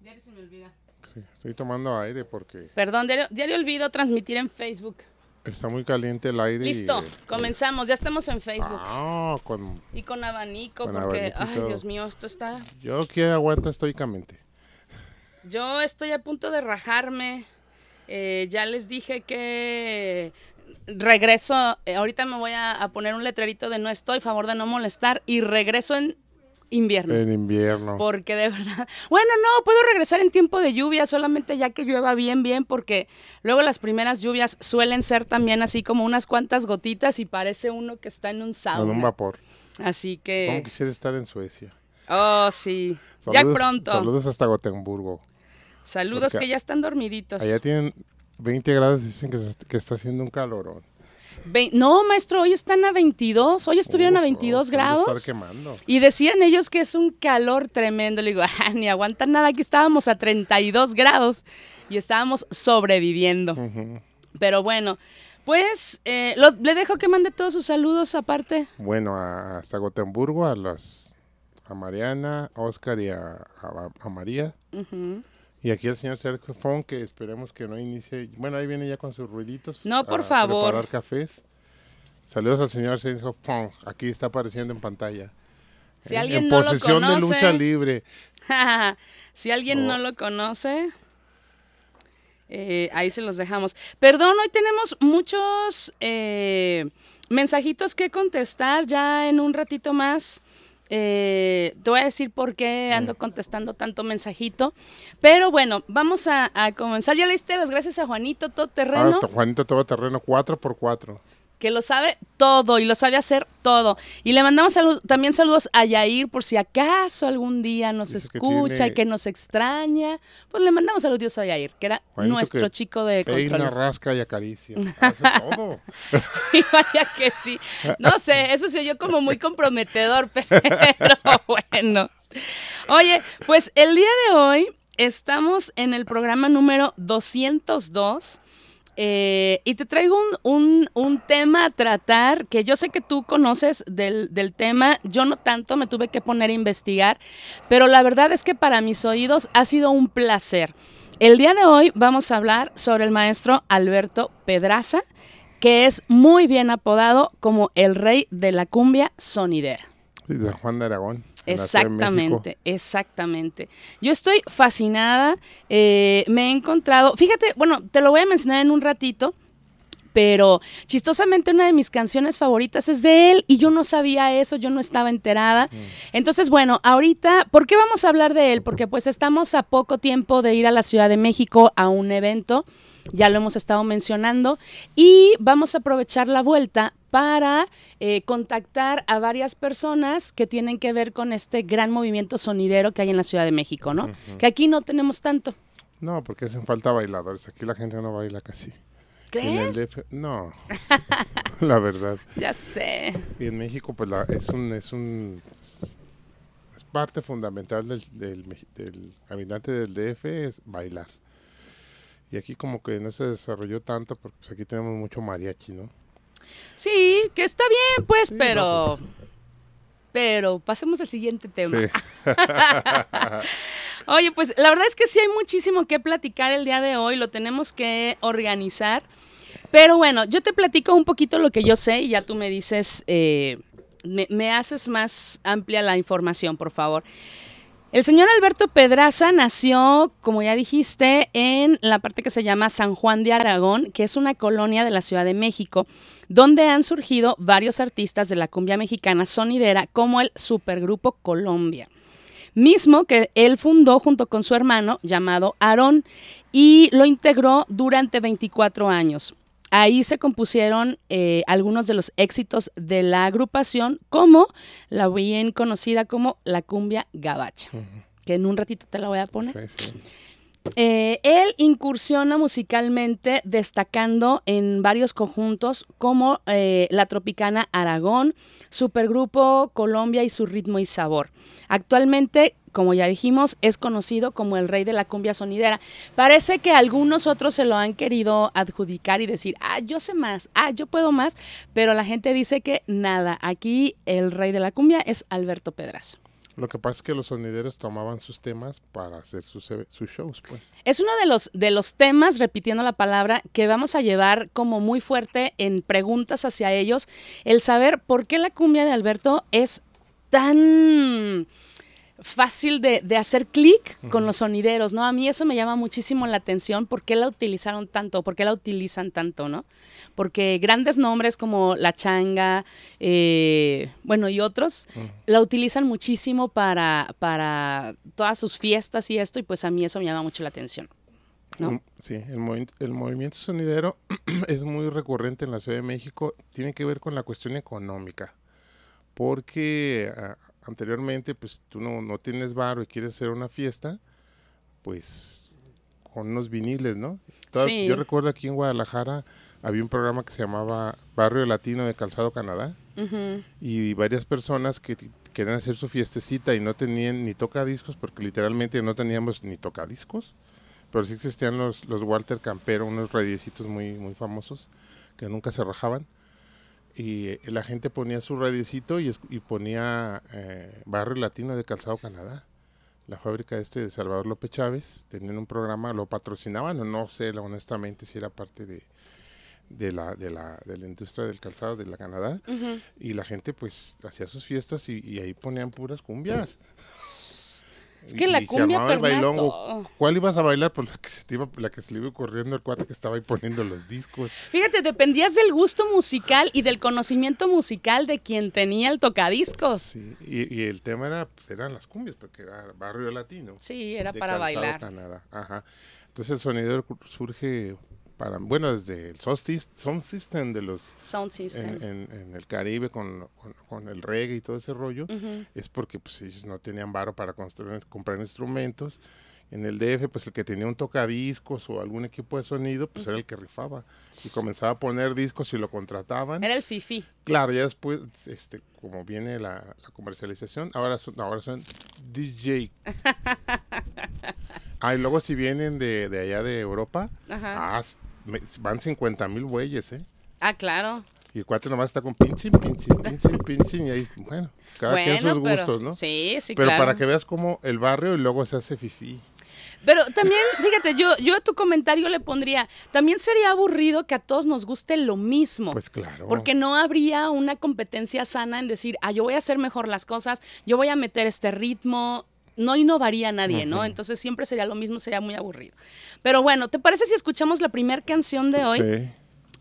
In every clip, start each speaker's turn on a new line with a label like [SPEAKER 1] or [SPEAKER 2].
[SPEAKER 1] Diario se me olvida.
[SPEAKER 2] Sí, estoy tomando aire porque
[SPEAKER 1] Perdón, diario, diario olvido transmitir en Facebook.
[SPEAKER 2] está muy caliente el aire. y,
[SPEAKER 1] Listo,
[SPEAKER 2] eh,
[SPEAKER 1] comenzamos. Ya estamos en Facebook.
[SPEAKER 2] Ah, con,
[SPEAKER 1] Y con abanico,
[SPEAKER 2] Con
[SPEAKER 1] porque,
[SPEAKER 2] abanico y
[SPEAKER 1] ay. Dios mío, esto está.
[SPEAKER 2] yo que aguanta estoicamente.
[SPEAKER 1] Yo estoy a punto de rajarme. Eh, ya les dije que regreso. eh, ahorita me voy a, a poner un letrerito de no estoy, favor de no molestar. Y regreso en invierno.
[SPEAKER 2] En invierno.
[SPEAKER 1] Porque de verdad. Bueno, no, puedo regresar en tiempo de lluvia, solamente ya que llueva bien, bien, porque luego las primeras lluvias suelen ser también así como unas cuantas gotitas y parece uno que está en un sauna.
[SPEAKER 2] Con un vapor.
[SPEAKER 1] Así
[SPEAKER 2] ¿Cómo
[SPEAKER 1] que.
[SPEAKER 2] quisiera estar en Suecia?
[SPEAKER 1] Oh, sí. ya pronto.
[SPEAKER 2] Saludos hasta Gotemburgo.
[SPEAKER 1] Saludos
[SPEAKER 2] porque
[SPEAKER 1] que ya están dormiditos.
[SPEAKER 2] Allá tienen 20 grados y dicen que, que está haciendo un calorón.
[SPEAKER 1] Ve- no, maestro, hoy están a 22. Hoy estuvieron a
[SPEAKER 2] Uf,
[SPEAKER 1] 22
[SPEAKER 2] se han de
[SPEAKER 1] grados.
[SPEAKER 2] quemando.
[SPEAKER 1] Y decían ellos que es un calor tremendo. Le digo, "Ah, ni aguantan nada. Aquí estábamos a 32 grados y estábamos sobreviviendo. Pero bueno, pues eh, lo- le dejo que mande todos sus saludos aparte.
[SPEAKER 2] Bueno, a- hasta Gotemburgo, a las a Mariana, a Oscar y a, a- a María. Y aquí el señor Sergio Fon, que esperemos que no inicie. Bueno, ahí viene ya con sus ruiditos.
[SPEAKER 1] No, por
[SPEAKER 2] a
[SPEAKER 1] favor.
[SPEAKER 2] Preparar cafés. Saludos al señor Sergio Fon. Aquí está apareciendo en pantalla.
[SPEAKER 1] Si
[SPEAKER 2] Eh,
[SPEAKER 1] alguien
[SPEAKER 2] en
[SPEAKER 1] no lo
[SPEAKER 2] posesión de lucha libre.
[SPEAKER 1] si alguien no lo conoce, eh, ahí se los dejamos. Perdón, hoy tenemos muchos eh, mensajitos que contestar ya en un ratito más. Eh, te voy a decir por qué ando contestando tanto mensajito. Pero bueno, vamos a, a comenzar. Ya le diste las gracias a Juanito Todoterreno
[SPEAKER 2] Ah, Juanito Todo Terreno 4x4.
[SPEAKER 1] Que lo sabe todo y lo sabe hacer todo. Y le mandamos salu- también saludos a Yair por si acaso algún día nos
[SPEAKER 2] Dice que
[SPEAKER 1] escucha
[SPEAKER 2] tiene-
[SPEAKER 1] y que nos extraña. Pues le mandamos saludos a Yair, que era
[SPEAKER 2] Juanito
[SPEAKER 1] nuestro
[SPEAKER 2] que
[SPEAKER 1] chico de
[SPEAKER 2] Peina,
[SPEAKER 1] controles.
[SPEAKER 2] rasca y acaricia. Hace todo.
[SPEAKER 1] Y vaya que sí. No sé, eso se oyó como muy comprometedor, pero bueno. Oye, pues el día de hoy estamos en el programa número 202 eh, y te traigo un, un- tema a tratar que yo sé que tú conoces del, del tema, yo no tanto, me tuve que poner a investigar, pero la verdad es que para mis oídos ha sido un placer. El día de hoy vamos a hablar sobre el maestro Alberto Pedraza, que es muy bien apodado como el rey de la cumbia sonidera.
[SPEAKER 2] Sí, de Juan de Aragón.
[SPEAKER 1] Exactamente, exactamente. Yo estoy fascinada, eh, me he encontrado, fíjate, bueno, te lo voy a mencionar en un ratito, pero chistosamente una de mis canciones favoritas es de él y yo no sabía eso, yo no estaba enterada. Entonces, bueno, ahorita, ¿por qué vamos a hablar de él? Porque pues estamos a poco tiempo de ir a la Ciudad de México a un evento, ya lo hemos estado mencionando, y vamos a aprovechar la vuelta para eh, contactar a varias personas que tienen que ver con este gran movimiento sonidero que hay en la Ciudad de México, ¿no? Que aquí no tenemos tanto.
[SPEAKER 2] No, porque hacen falta bailadores. Aquí la gente no baila casi. En el
[SPEAKER 1] ¿Crees?
[SPEAKER 2] DF, no. la verdad.
[SPEAKER 1] Ya sé.
[SPEAKER 2] Y en México, pues la, es un, es un es parte fundamental del, del, del habitante del DF es bailar. Y aquí como que no se desarrolló tanto porque pues, aquí tenemos mucho mariachi, ¿no?
[SPEAKER 1] Sí, que está bien, pues,
[SPEAKER 2] Sí,
[SPEAKER 1] pero...
[SPEAKER 2] no,
[SPEAKER 1] Pero pasemos al siguiente tema.
[SPEAKER 2] Sí.
[SPEAKER 1] Oye, pues la verdad es que sí hay muchísimo que platicar el día de hoy, lo tenemos que organizar. Pero bueno, yo te platico un poquito lo que yo sé y ya tú me dices, eh, me, me haces más amplia la información, por favor. El señor Alberto Pedraza nació, como ya dijiste, en la parte que se llama San Juan de Aragón, que es una colonia de la Ciudad de México, donde han surgido varios artistas de la cumbia mexicana sonidera, como el Supergrupo Colombia mismo que él fundó junto con su hermano llamado Aarón y lo integró durante 24 años. Ahí se compusieron eh, algunos de los éxitos de la agrupación, como la bien conocida como la cumbia gabacha, que en un ratito te la voy a poner.
[SPEAKER 2] Sí, sí.
[SPEAKER 1] Eh, él incursiona musicalmente destacando en varios conjuntos como eh, la Tropicana Aragón, Supergrupo Colombia y su ritmo y sabor. Actualmente, como ya dijimos, es conocido como el rey de la cumbia sonidera. Parece que algunos otros se lo han querido adjudicar y decir, ah, yo sé más, ah, yo puedo más, pero la gente dice que nada, aquí el rey de la cumbia es Alberto Pedrazo.
[SPEAKER 2] Lo que pasa es que los sonideros tomaban sus temas para hacer sus, e- sus shows, pues.
[SPEAKER 1] Es uno de los, de los temas, repitiendo la palabra, que vamos a llevar como muy fuerte en preguntas hacia ellos, el saber por qué la cumbia de Alberto es tan fácil de, de hacer clic con los sonideros, ¿no? A mí eso me llama muchísimo la atención, ¿por qué la utilizaron tanto? ¿Por qué la utilizan tanto, no? Porque grandes nombres como La Changa, eh, bueno, y otros, la utilizan muchísimo para, para todas sus fiestas y esto, y pues a mí eso me llama mucho la atención. ¿no?
[SPEAKER 2] Sí, el, movi- el movimiento sonidero es muy recurrente en la Ciudad de México. Tiene que ver con la cuestión económica. Porque ah, anteriormente, pues tú no, no tienes varo y quieres hacer una fiesta, pues con unos viniles, ¿no? Toda-
[SPEAKER 1] Sí.
[SPEAKER 2] Yo recuerdo aquí en Guadalajara había un programa que se llamaba Barrio Latino de Calzado Canadá y varias personas que querían hacer su fiestecita y no tenían ni tocadiscos, porque literalmente no teníamos ni tocadiscos, pero sí existían los, los Walter Campero, unos radiecitos muy, muy famosos que nunca se rajaban. Y eh, la gente ponía su radiecito y, y ponía eh, Barrio Latino de Calzado Canadá. La fábrica este de Salvador López Chávez, tenían un programa, lo patrocinaban o no sé honestamente si era parte de, de, la, de, la, de la industria del calzado de la Canadá y la gente pues hacía sus fiestas y, y ahí ponían puras cumbias.
[SPEAKER 1] Es que la
[SPEAKER 2] Y se
[SPEAKER 1] cumbia
[SPEAKER 2] armaba el bailongo. ¿Cuál ibas a bailar? Pues la que se, te iba, la que se le iba ocurriendo el cuate que estaba ahí poniendo los discos.
[SPEAKER 1] Fíjate, dependías del gusto musical y del conocimiento musical de quien tenía el tocadiscos.
[SPEAKER 2] Sí, y, y el tema era, pues eran las cumbias, porque era barrio latino.
[SPEAKER 1] Sí, era para bailar.
[SPEAKER 2] Canadá. Ajá. Entonces el sonidero cu- surge para, bueno, desde el sound sys- sound system de los
[SPEAKER 1] Sound system.
[SPEAKER 2] en, en- en el Caribe con, con- con el reggae y todo ese rollo,
[SPEAKER 1] Ujú.
[SPEAKER 2] es porque pues ellos no tenían varo para construir, comprar instrumentos. En el DF, pues el que tenía un tocadiscos o algún equipo de sonido, pues era el que rifaba. Y comenzaba a poner discos y lo contrataban.
[SPEAKER 1] Era el fifi.
[SPEAKER 2] Claro, ya después, este, como viene la, la comercialización, ahora son, ahora son DJ. ah, y luego si vienen de, de allá de Europa,
[SPEAKER 1] Ajá.
[SPEAKER 2] me- van 50 mil güeyes, ¿eh?
[SPEAKER 1] Ah, claro.
[SPEAKER 2] Y el cuate nomás está con pinche, pinche, pinche, pinche, y ahí, bueno, cada quien sus
[SPEAKER 1] pero
[SPEAKER 2] gustos, ¿no?
[SPEAKER 1] sí, sí,
[SPEAKER 2] Pero
[SPEAKER 1] claro.
[SPEAKER 2] para que veas cómo el barrio y luego se hace fifí.
[SPEAKER 1] Pero también, fíjate, yo, yo a tu comentario le pondría, también sería aburrido que a todos nos guste lo mismo.
[SPEAKER 2] Pues claro.
[SPEAKER 1] Porque no habría una competencia sana en decir, ah, yo voy a hacer mejor las cosas, yo voy a meter este ritmo. No innovaría nadie, ¿no? Entonces siempre sería lo mismo, sería muy aburrido. Pero bueno, ¿te parece si escuchamos la primera canción de hoy?
[SPEAKER 2] Sí.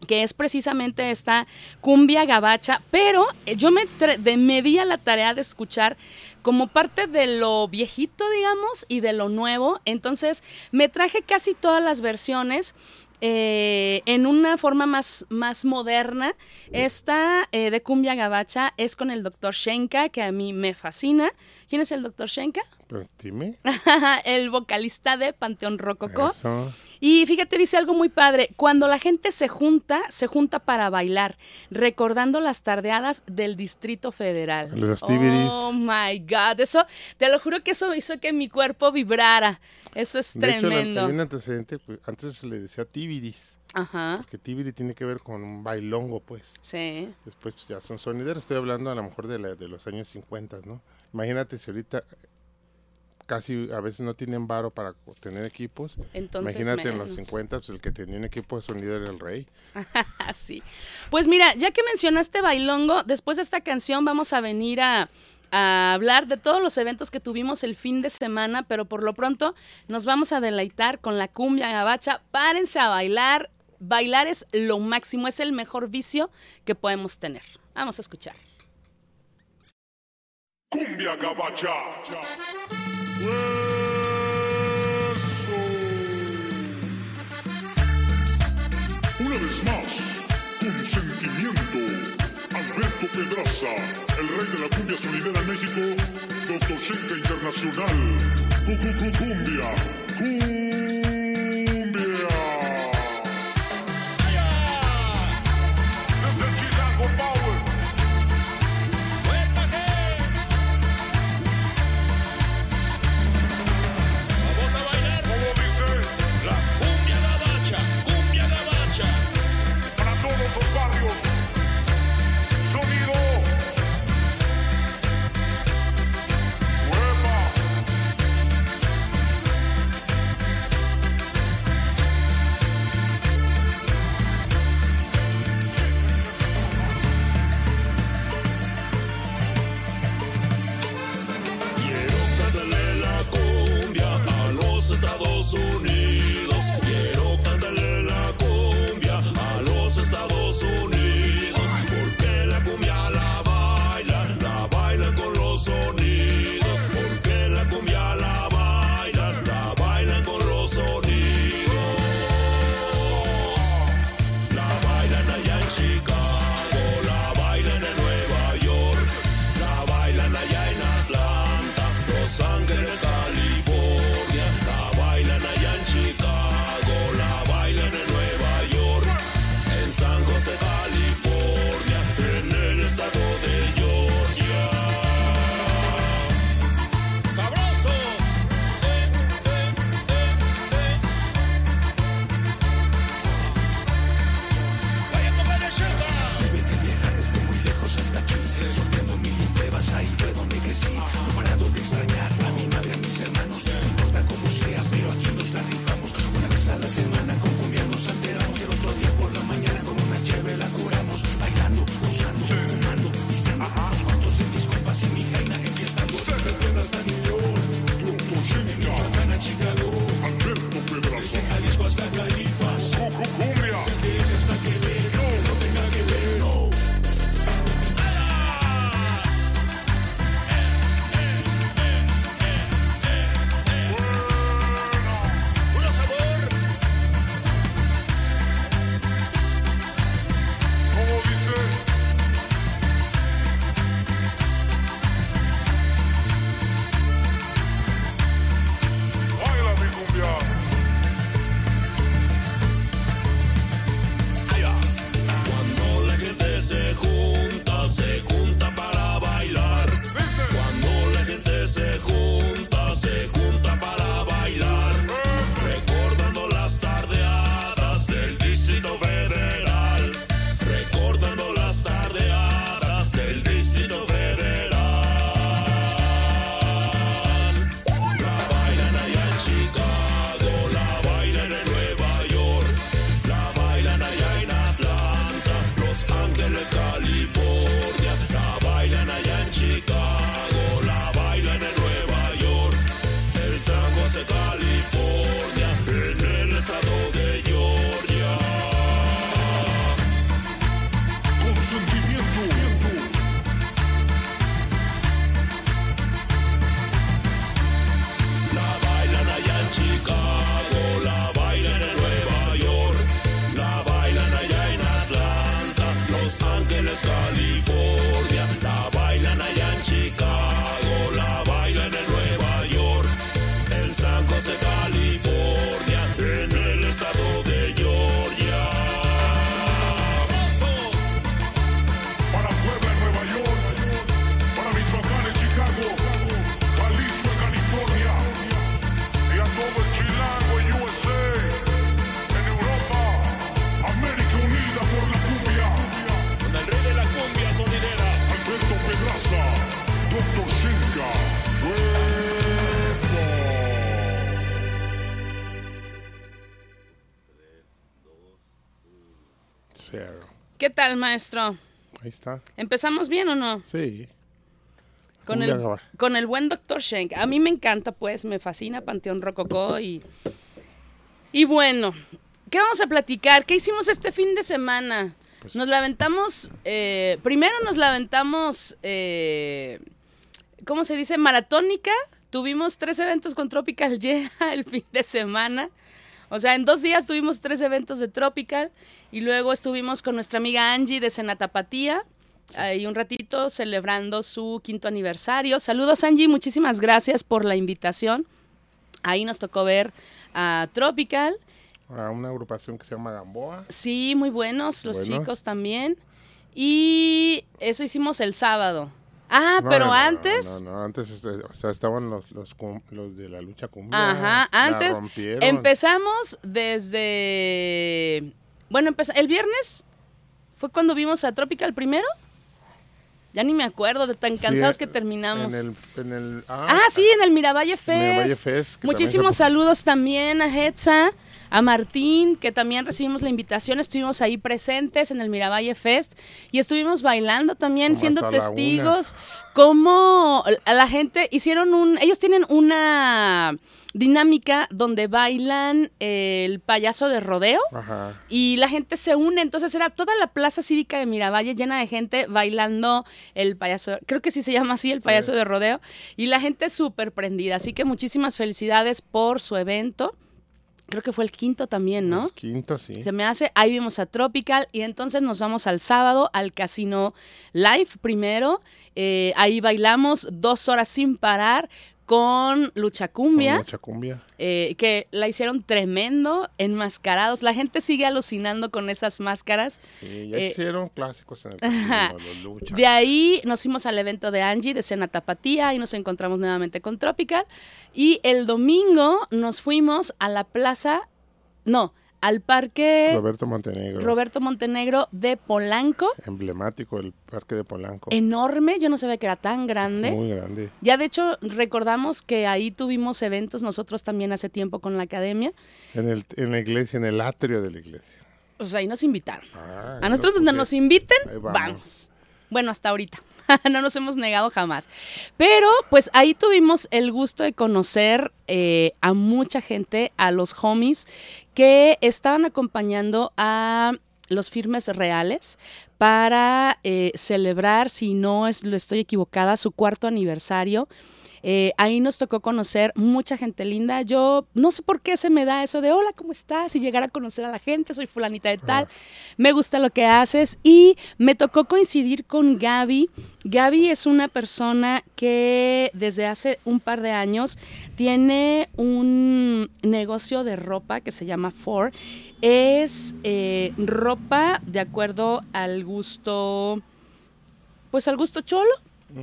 [SPEAKER 1] que es precisamente esta cumbia gabacha, pero eh, yo me, de- me di a la tarea de escuchar como parte de lo viejito, digamos, y de lo nuevo. Entonces me traje casi todas las versiones. eh, en una forma más, más moderna. Esta eh, de Cumbia Gabacha es con el Dr. Shenka, que a mí me fascina. ¿Quién es el Dr. Shenka?
[SPEAKER 2] Pero dime.
[SPEAKER 1] el vocalista de Panteón Rococó.
[SPEAKER 2] Eso.
[SPEAKER 1] Y fíjate, dice algo muy padre. Cuando la gente se junta, se junta para bailar, recordando las tardeadas del Distrito Federal.
[SPEAKER 2] Los tibiris.
[SPEAKER 1] Oh my God. Eso, te lo juro que eso hizo que mi cuerpo vibrara. Eso es
[SPEAKER 2] De hecho,
[SPEAKER 1] tremendo.
[SPEAKER 2] un antecedente, pues, antes se le decía tibiris,
[SPEAKER 1] Ajá.
[SPEAKER 2] porque tibiri tiene que ver con un bailongo, pues.
[SPEAKER 1] Sí.
[SPEAKER 2] Después pues, ya son sonideros, estoy hablando a lo mejor de, la- de los años 50, ¿no? Imagínate si ahorita casi a veces no tienen varo para tener equipos.
[SPEAKER 1] Entonces.
[SPEAKER 2] Imagínate en los
[SPEAKER 1] menos.
[SPEAKER 2] 50, pues el que tenía un equipo de sonido era el rey.
[SPEAKER 1] Así. Pues mira, ya que mencionaste Bailongo, después de esta canción vamos a venir a, a hablar de todos los eventos que tuvimos el fin de semana, pero por lo pronto nos vamos a deleitar con la cumbia gabacha. Párense a bailar. Bailar es lo máximo, es el mejor vicio que podemos tener. Vamos a escuchar.
[SPEAKER 3] Cumbia Gabacha. Eso. Una vez más, con sentimiento, Alberto Pedraza, el rey de la cumbia sonidera en México, Dr. Shenka Internacional,
[SPEAKER 4] Cumbia. Cumbia.
[SPEAKER 2] Cero.
[SPEAKER 1] ¿Qué tal, maestro?
[SPEAKER 2] Ahí está.
[SPEAKER 1] ¿Empezamos bien o no?
[SPEAKER 2] Sí.
[SPEAKER 1] Con el, con el buen Dr. Shank. A mí me encanta, pues, me fascina Panteón Rococó y... Y bueno, ¿qué vamos a platicar? ¿Qué hicimos este fin de semana?
[SPEAKER 2] Pues-
[SPEAKER 1] Nos lamentamos, eh, primero nos lamentamos, eh, ¿cómo se dice? Maratónica. Tuvimos tres eventos con Tropical Yeah el fin de semana. O sea, en dos días tuvimos tres eventos de Tropical y luego estuvimos con nuestra amiga Angie de Senatapatía. Ahí un ratito celebrando su quinto aniversario. Saludos Angie, muchísimas gracias por la invitación. Ahí nos tocó ver a Tropical.
[SPEAKER 2] A una agrupación que se llama Gamboa.
[SPEAKER 1] Sí, muy buenos, los
[SPEAKER 2] Buenos.
[SPEAKER 1] chicos también. Y eso hicimos el sábado. Ah,
[SPEAKER 2] No,
[SPEAKER 1] pero
[SPEAKER 2] no,
[SPEAKER 1] antes,
[SPEAKER 2] No, no, antes este, o sea, estaban los, los, de la lucha cumbia.
[SPEAKER 1] Ajá, antes empezamos desde... Bueno, empeza- el viernes fue cuando vimos a Tropical primero. Ya ni me acuerdo de tan
[SPEAKER 2] Sí,
[SPEAKER 1] cansados que
[SPEAKER 2] en
[SPEAKER 1] terminamos.
[SPEAKER 2] el, en el,
[SPEAKER 1] Ah, sí, en el Miravalle Fest.
[SPEAKER 2] en el Valle Fest, también
[SPEAKER 1] Muchísimos saludos también a Hetza, a Martín, que también recibimos la invitación. Estuvimos ahí presentes en el Miravalle Fest y estuvimos bailando también,
[SPEAKER 2] Como
[SPEAKER 1] siendo testigos. Cómo la gente hicieron un. Ellos tienen una dinámica donde bailan el payaso de rodeo.
[SPEAKER 2] Ajá.
[SPEAKER 1] Y la gente se une, entonces era toda la plaza cívica de Miravalle llena de gente bailando el payaso, creo que sí se llama así, el payaso de rodeo, y la gente súper prendida, así que muchísimas felicidades por su evento. Creo que fue el quinto también, ¿no?
[SPEAKER 2] El quinto, sí.
[SPEAKER 1] Se me hace, ahí vimos a Tropical y entonces nos vamos al sábado al Casino Live primero. Eh, ahí bailamos dos horas sin parar con Lucha
[SPEAKER 2] Con
[SPEAKER 1] eh, que la hicieron tremendo, enmascarados. La gente sigue alucinando con esas máscaras.
[SPEAKER 2] Sí, ya
[SPEAKER 1] Eh,
[SPEAKER 2] hicieron clásicos en el casino, los lucha.
[SPEAKER 1] De ahí nos fuimos al evento de Angie de Cena Tapatía y nos encontramos nuevamente con Tropical. Y el domingo nos fuimos a la plaza, no, al parque
[SPEAKER 2] Roberto Montenegro.
[SPEAKER 1] Roberto Montenegro de Polanco.
[SPEAKER 2] Emblemático el parque de Polanco.
[SPEAKER 1] Enorme, yo no sabía que era tan grande.
[SPEAKER 2] Muy grande.
[SPEAKER 1] Ya de hecho recordamos que ahí tuvimos eventos nosotros también hace tiempo con la academia.
[SPEAKER 2] En, el, en la iglesia, en el atrio de la iglesia.
[SPEAKER 1] Pues ahí nos invitaron.
[SPEAKER 2] Ah,
[SPEAKER 1] A nosotros
[SPEAKER 2] no,
[SPEAKER 1] donde
[SPEAKER 2] porque-
[SPEAKER 1] nos inviten, vamos. Bueno, hasta ahorita. no nos hemos negado jamás. Pero pues ahí tuvimos el gusto de conocer eh, a mucha gente, a los homies que estaban acompañando a los firmes reales para eh, celebrar, si no es, lo estoy equivocada, su cuarto aniversario. Eh, ahí nos tocó conocer mucha gente linda. Yo no sé por qué se me da eso de hola, ¿cómo estás? Y llegar a conocer a la gente, soy fulanita de tal. Me gusta lo que haces. Y me tocó coincidir con Gaby. Gaby es una persona que desde hace un par de años tiene un negocio de ropa que se llama For. Es eh, ropa de acuerdo al gusto, pues al gusto cholo.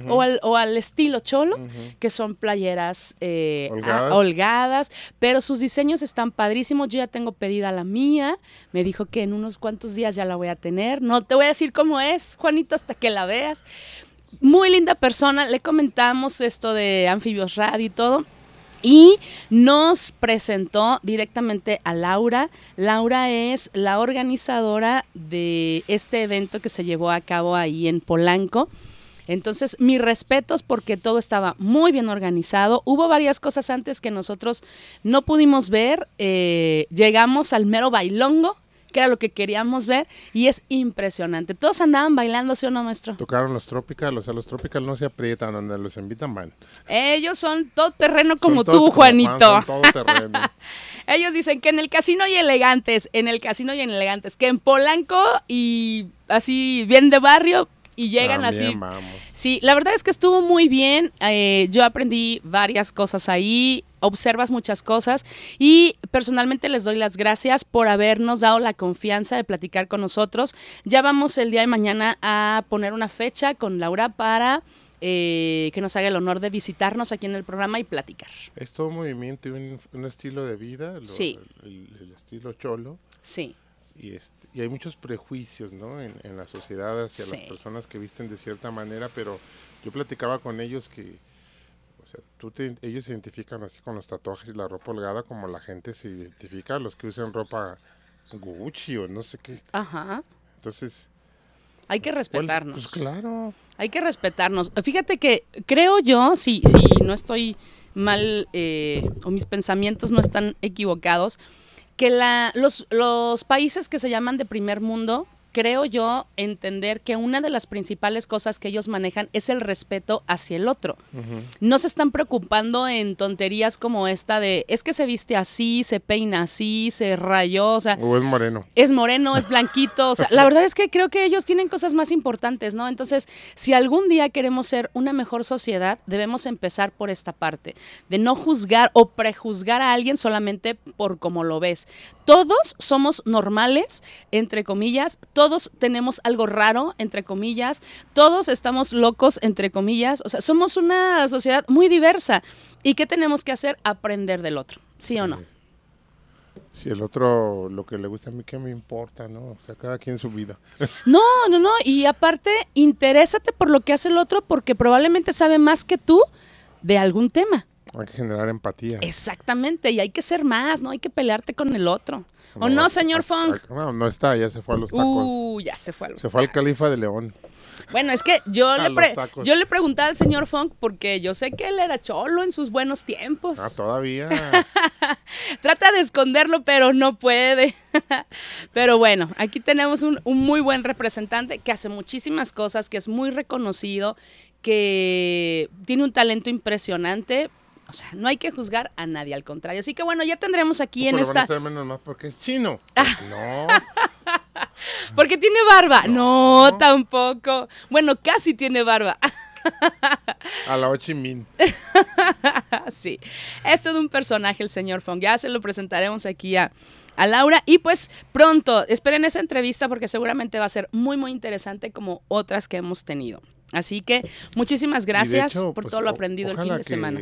[SPEAKER 1] O, al, o al estilo cholo, que son playeras eh, a-
[SPEAKER 2] holgadas,
[SPEAKER 1] pero sus diseños están padrísimos. Yo ya tengo pedida la mía. Me dijo que en unos cuantos días ya la voy a tener. No te voy a decir cómo es, Juanito, hasta que la veas. Muy linda persona. Le comentamos esto de Anfibios Radio y todo. Y nos presentó directamente a Laura. Laura es la organizadora de este evento que se llevó a cabo ahí en Polanco. Entonces, mis respetos porque todo estaba muy bien organizado. Hubo varias cosas antes que nosotros no pudimos ver. Eh, llegamos al mero bailongo, que era lo que queríamos ver, y es impresionante. Todos andaban bailando, ¿sí o no, maestro?
[SPEAKER 2] Tocaron los Tropical, o sea, los Tropical no se aprietan, donde los invitan van.
[SPEAKER 1] Ellos son todo terreno como
[SPEAKER 2] Son
[SPEAKER 1] tú,
[SPEAKER 2] como
[SPEAKER 1] Juanito.
[SPEAKER 2] Juan, son todo terreno.
[SPEAKER 1] Ellos dicen que en el casino hay elegantes, en el casino hay elegantes, que en Polanco y así bien de barrio y llegan
[SPEAKER 2] También
[SPEAKER 1] así.
[SPEAKER 2] vamos.
[SPEAKER 1] Sí, la verdad es que estuvo muy bien. eh, yo aprendí varias cosas ahí, observas muchas cosas y personalmente les doy las gracias por habernos dado la confianza de platicar con nosotros. Ya vamos el día de mañana a poner una fecha con Laura para eh, que nos haga el honor de visitarnos aquí en el programa y platicar.
[SPEAKER 2] Es todo un movimiento y un, un estilo de vida, lo-
[SPEAKER 1] Sí.
[SPEAKER 2] el, el estilo cholo.
[SPEAKER 1] Sí,
[SPEAKER 2] Y, este, y hay muchos prejuicios ¿no? en, en la sociedad hacia
[SPEAKER 1] Sí.
[SPEAKER 2] las personas que visten de cierta manera, pero yo platicaba con ellos que, o sea, tú te- ellos se identifican así con los tatuajes y la ropa holgada como la gente se identifica, los que usan ropa Gucci o no sé qué.
[SPEAKER 1] ajá.
[SPEAKER 2] Entonces,
[SPEAKER 1] Hay que
[SPEAKER 2] ¿cuál-
[SPEAKER 1] respetarnos.
[SPEAKER 2] Pues claro.
[SPEAKER 1] Hay que respetarnos. Fíjate que creo yo, si, si no estoy mal eh, o mis pensamientos no están equivocados, que la, los, los países que se llaman de primer mundo, creo yo entender que una de las principales cosas que ellos manejan es el respeto hacia el otro. No se están preocupando en tonterías como esta de es que se viste así, se peina así, se rayó, o sea,
[SPEAKER 2] O es moreno.
[SPEAKER 1] es moreno, es blanquito. O sea, la verdad es que creo que ellos tienen cosas más importantes, ¿no? Entonces, si algún día queremos ser una mejor sociedad, debemos empezar por esta parte, de no juzgar o prejuzgar a alguien solamente por cómo lo ves. Todos somos normales, entre comillas, todos tenemos algo raro, entre comillas, todos estamos locos, entre comillas, o sea, somos una sociedad muy diversa. ¿Y qué tenemos que hacer? Aprender del otro, ¿sí o no?
[SPEAKER 2] Si el otro, lo que le gusta a mí, ¿qué me importa, no? O sea, cada quien su vida.
[SPEAKER 1] No, no, no. Y aparte, interésate por lo que hace el otro porque probablemente sabe más que tú de algún tema.
[SPEAKER 2] Hay que generar empatía.
[SPEAKER 1] Exactamente. Y hay que ser más, ¿no? Hay que pelearte con el otro. ¿O no, señor
[SPEAKER 2] a- No, no está, ya se fue a los tacos.
[SPEAKER 1] Uh, ya se fue. a los
[SPEAKER 2] se fue al
[SPEAKER 1] tacos.
[SPEAKER 2] califa de León.
[SPEAKER 1] Bueno, es que yo
[SPEAKER 2] A
[SPEAKER 1] le, pre- yo le preguntaba al señor Funk porque yo sé que él era cholo en sus buenos tiempos.
[SPEAKER 2] Ah, todavía.
[SPEAKER 1] Trata de esconderlo, pero no puede. pero bueno, aquí tenemos un, un muy buen representante que hace muchísimas cosas, que es muy reconocido, que tiene un talento impresionante. O sea, no hay que juzgar a nadie, al contrario. Así que bueno, ya tendremos aquí en
[SPEAKER 2] le van a
[SPEAKER 1] esta...
[SPEAKER 2] hacer menos más porque es chino. Pues no.
[SPEAKER 1] Porque tiene barba. No, tampoco. Bueno, casi tiene barba.
[SPEAKER 2] A la Ho Chi Minh.
[SPEAKER 1] sí. Es todo un personaje el señor Fong. Ya se lo presentaremos aquí a, a Laura. Y pues pronto, esperen esa entrevista porque seguramente va a ser muy, muy interesante como otras que hemos tenido. Así que muchísimas
[SPEAKER 2] de
[SPEAKER 1] gracias
[SPEAKER 2] hecho,
[SPEAKER 1] por
[SPEAKER 2] pues,
[SPEAKER 1] todo lo aprendido el fin de semana.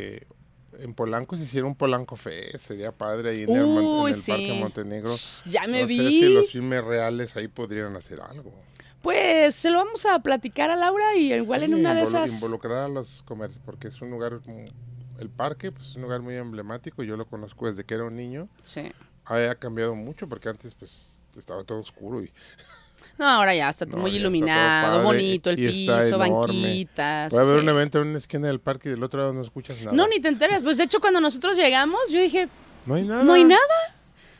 [SPEAKER 2] En Polanco se hiciera un Polanco Fest, sería padre ahí en el, Mon- en
[SPEAKER 1] Uy,
[SPEAKER 2] el
[SPEAKER 1] sí.
[SPEAKER 2] Parque Montenegro.
[SPEAKER 1] Ya me
[SPEAKER 2] no
[SPEAKER 1] vi.
[SPEAKER 2] sé si los filmes reales ahí podrían hacer algo.
[SPEAKER 1] Pues se lo vamos a platicar a Laura y igual en una de esas.
[SPEAKER 2] Involucrar a los comercios, porque es un lugar, como- el parque, pues es un lugar muy emblemático. Yo lo conozco desde que era un niño.
[SPEAKER 1] Sí.
[SPEAKER 2] Ha cambiado mucho porque antes, pues, estaba todo oscuro y
[SPEAKER 1] No, ahora ya está todo
[SPEAKER 2] No,
[SPEAKER 1] muy
[SPEAKER 2] todo
[SPEAKER 1] iluminado, bonito el piso, banquitas.
[SPEAKER 2] puede haber
[SPEAKER 1] sí.
[SPEAKER 2] un evento en una esquina del parque y del otro lado no escuchas nada.
[SPEAKER 1] No, ni te enteras. Pues de hecho, cuando nosotros llegamos, yo dije,
[SPEAKER 2] No hay nada.
[SPEAKER 1] ¿no hay nada?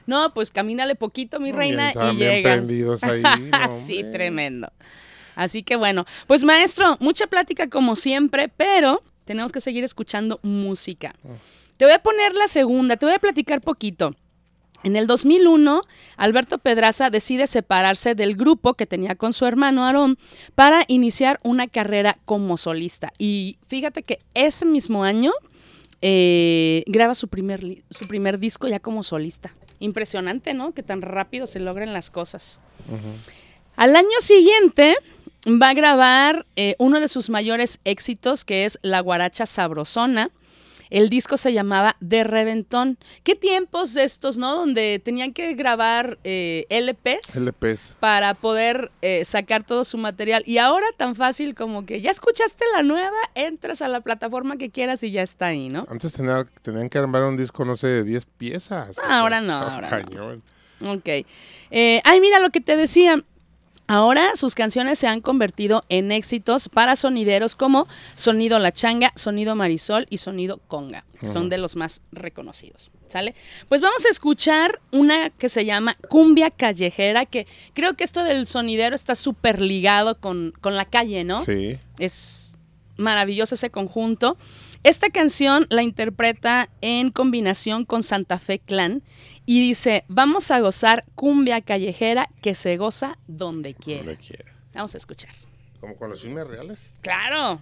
[SPEAKER 1] No, pues camínale poquito, mi
[SPEAKER 2] No,
[SPEAKER 1] reina, y
[SPEAKER 2] bien
[SPEAKER 1] llegas.
[SPEAKER 2] prendidos ahí, no,
[SPEAKER 1] sí, tremendo. Así que bueno, pues maestro, mucha plática como siempre, pero tenemos que seguir escuchando música.
[SPEAKER 2] Ah.
[SPEAKER 1] Te voy a poner la segunda, te voy a platicar poquito. En el 2001, Alberto Pedraza decide separarse del grupo que tenía con su hermano Aarón para iniciar una carrera como solista. Y fíjate que ese mismo año eh, graba su primer, su primer disco ya como solista. Impresionante, ¿no? Que tan rápido se logren las cosas. Al año siguiente va a grabar eh, uno de sus mayores éxitos, que es La Guaracha Sabrosona. El disco se llamaba De Reventón. ¿Qué tiempos estos, no? Donde tenían que grabar eh, LPs
[SPEAKER 2] LPs.
[SPEAKER 1] para poder eh, sacar todo su material. Y ahora tan fácil como que ya escuchaste la nueva, entras a la plataforma que quieras y ya está ahí, ¿no?
[SPEAKER 2] Antes tenían, tenían que armar un disco, no sé, de 10 piezas.
[SPEAKER 1] Ah, ahora no, ahora no.
[SPEAKER 2] cañón.
[SPEAKER 1] Ok. Eh, ay, mira lo que te decía. Ahora sus canciones se han convertido en éxitos para sonideros como Sonido La Changa, Sonido Marisol y Sonido Conga. que Son de los más reconocidos. ¿Sale? Pues vamos a escuchar una que se llama Cumbia Callejera, que creo que esto del sonidero está súper ligado con, con la calle, ¿no?
[SPEAKER 2] Sí.
[SPEAKER 1] Es maravilloso ese conjunto. Esta canción la interpreta en combinación con Santa Fe Clan y dice, vamos a gozar cumbia callejera que se goza donde quiera.
[SPEAKER 2] Donde quiera.
[SPEAKER 1] Vamos a escuchar.
[SPEAKER 2] Como con los filmes reales.
[SPEAKER 1] Claro.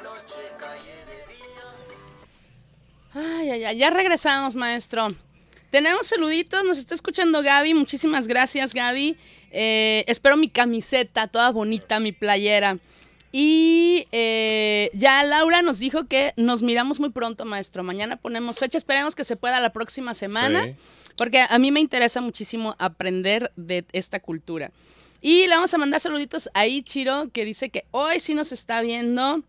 [SPEAKER 1] Ay, ay, ay, ya regresamos, maestro. Tenemos saluditos, nos está escuchando Gaby, muchísimas gracias, Gaby. Eh, espero mi camiseta, toda bonita, mi playera. Y eh, ya Laura nos dijo que nos miramos muy pronto, maestro. Mañana ponemos fecha, esperemos que se pueda la próxima semana,
[SPEAKER 2] Sí.
[SPEAKER 1] porque a mí me interesa muchísimo aprender de esta cultura. Y le vamos a mandar saluditos a Ichiro, que dice que hoy sí nos está viendo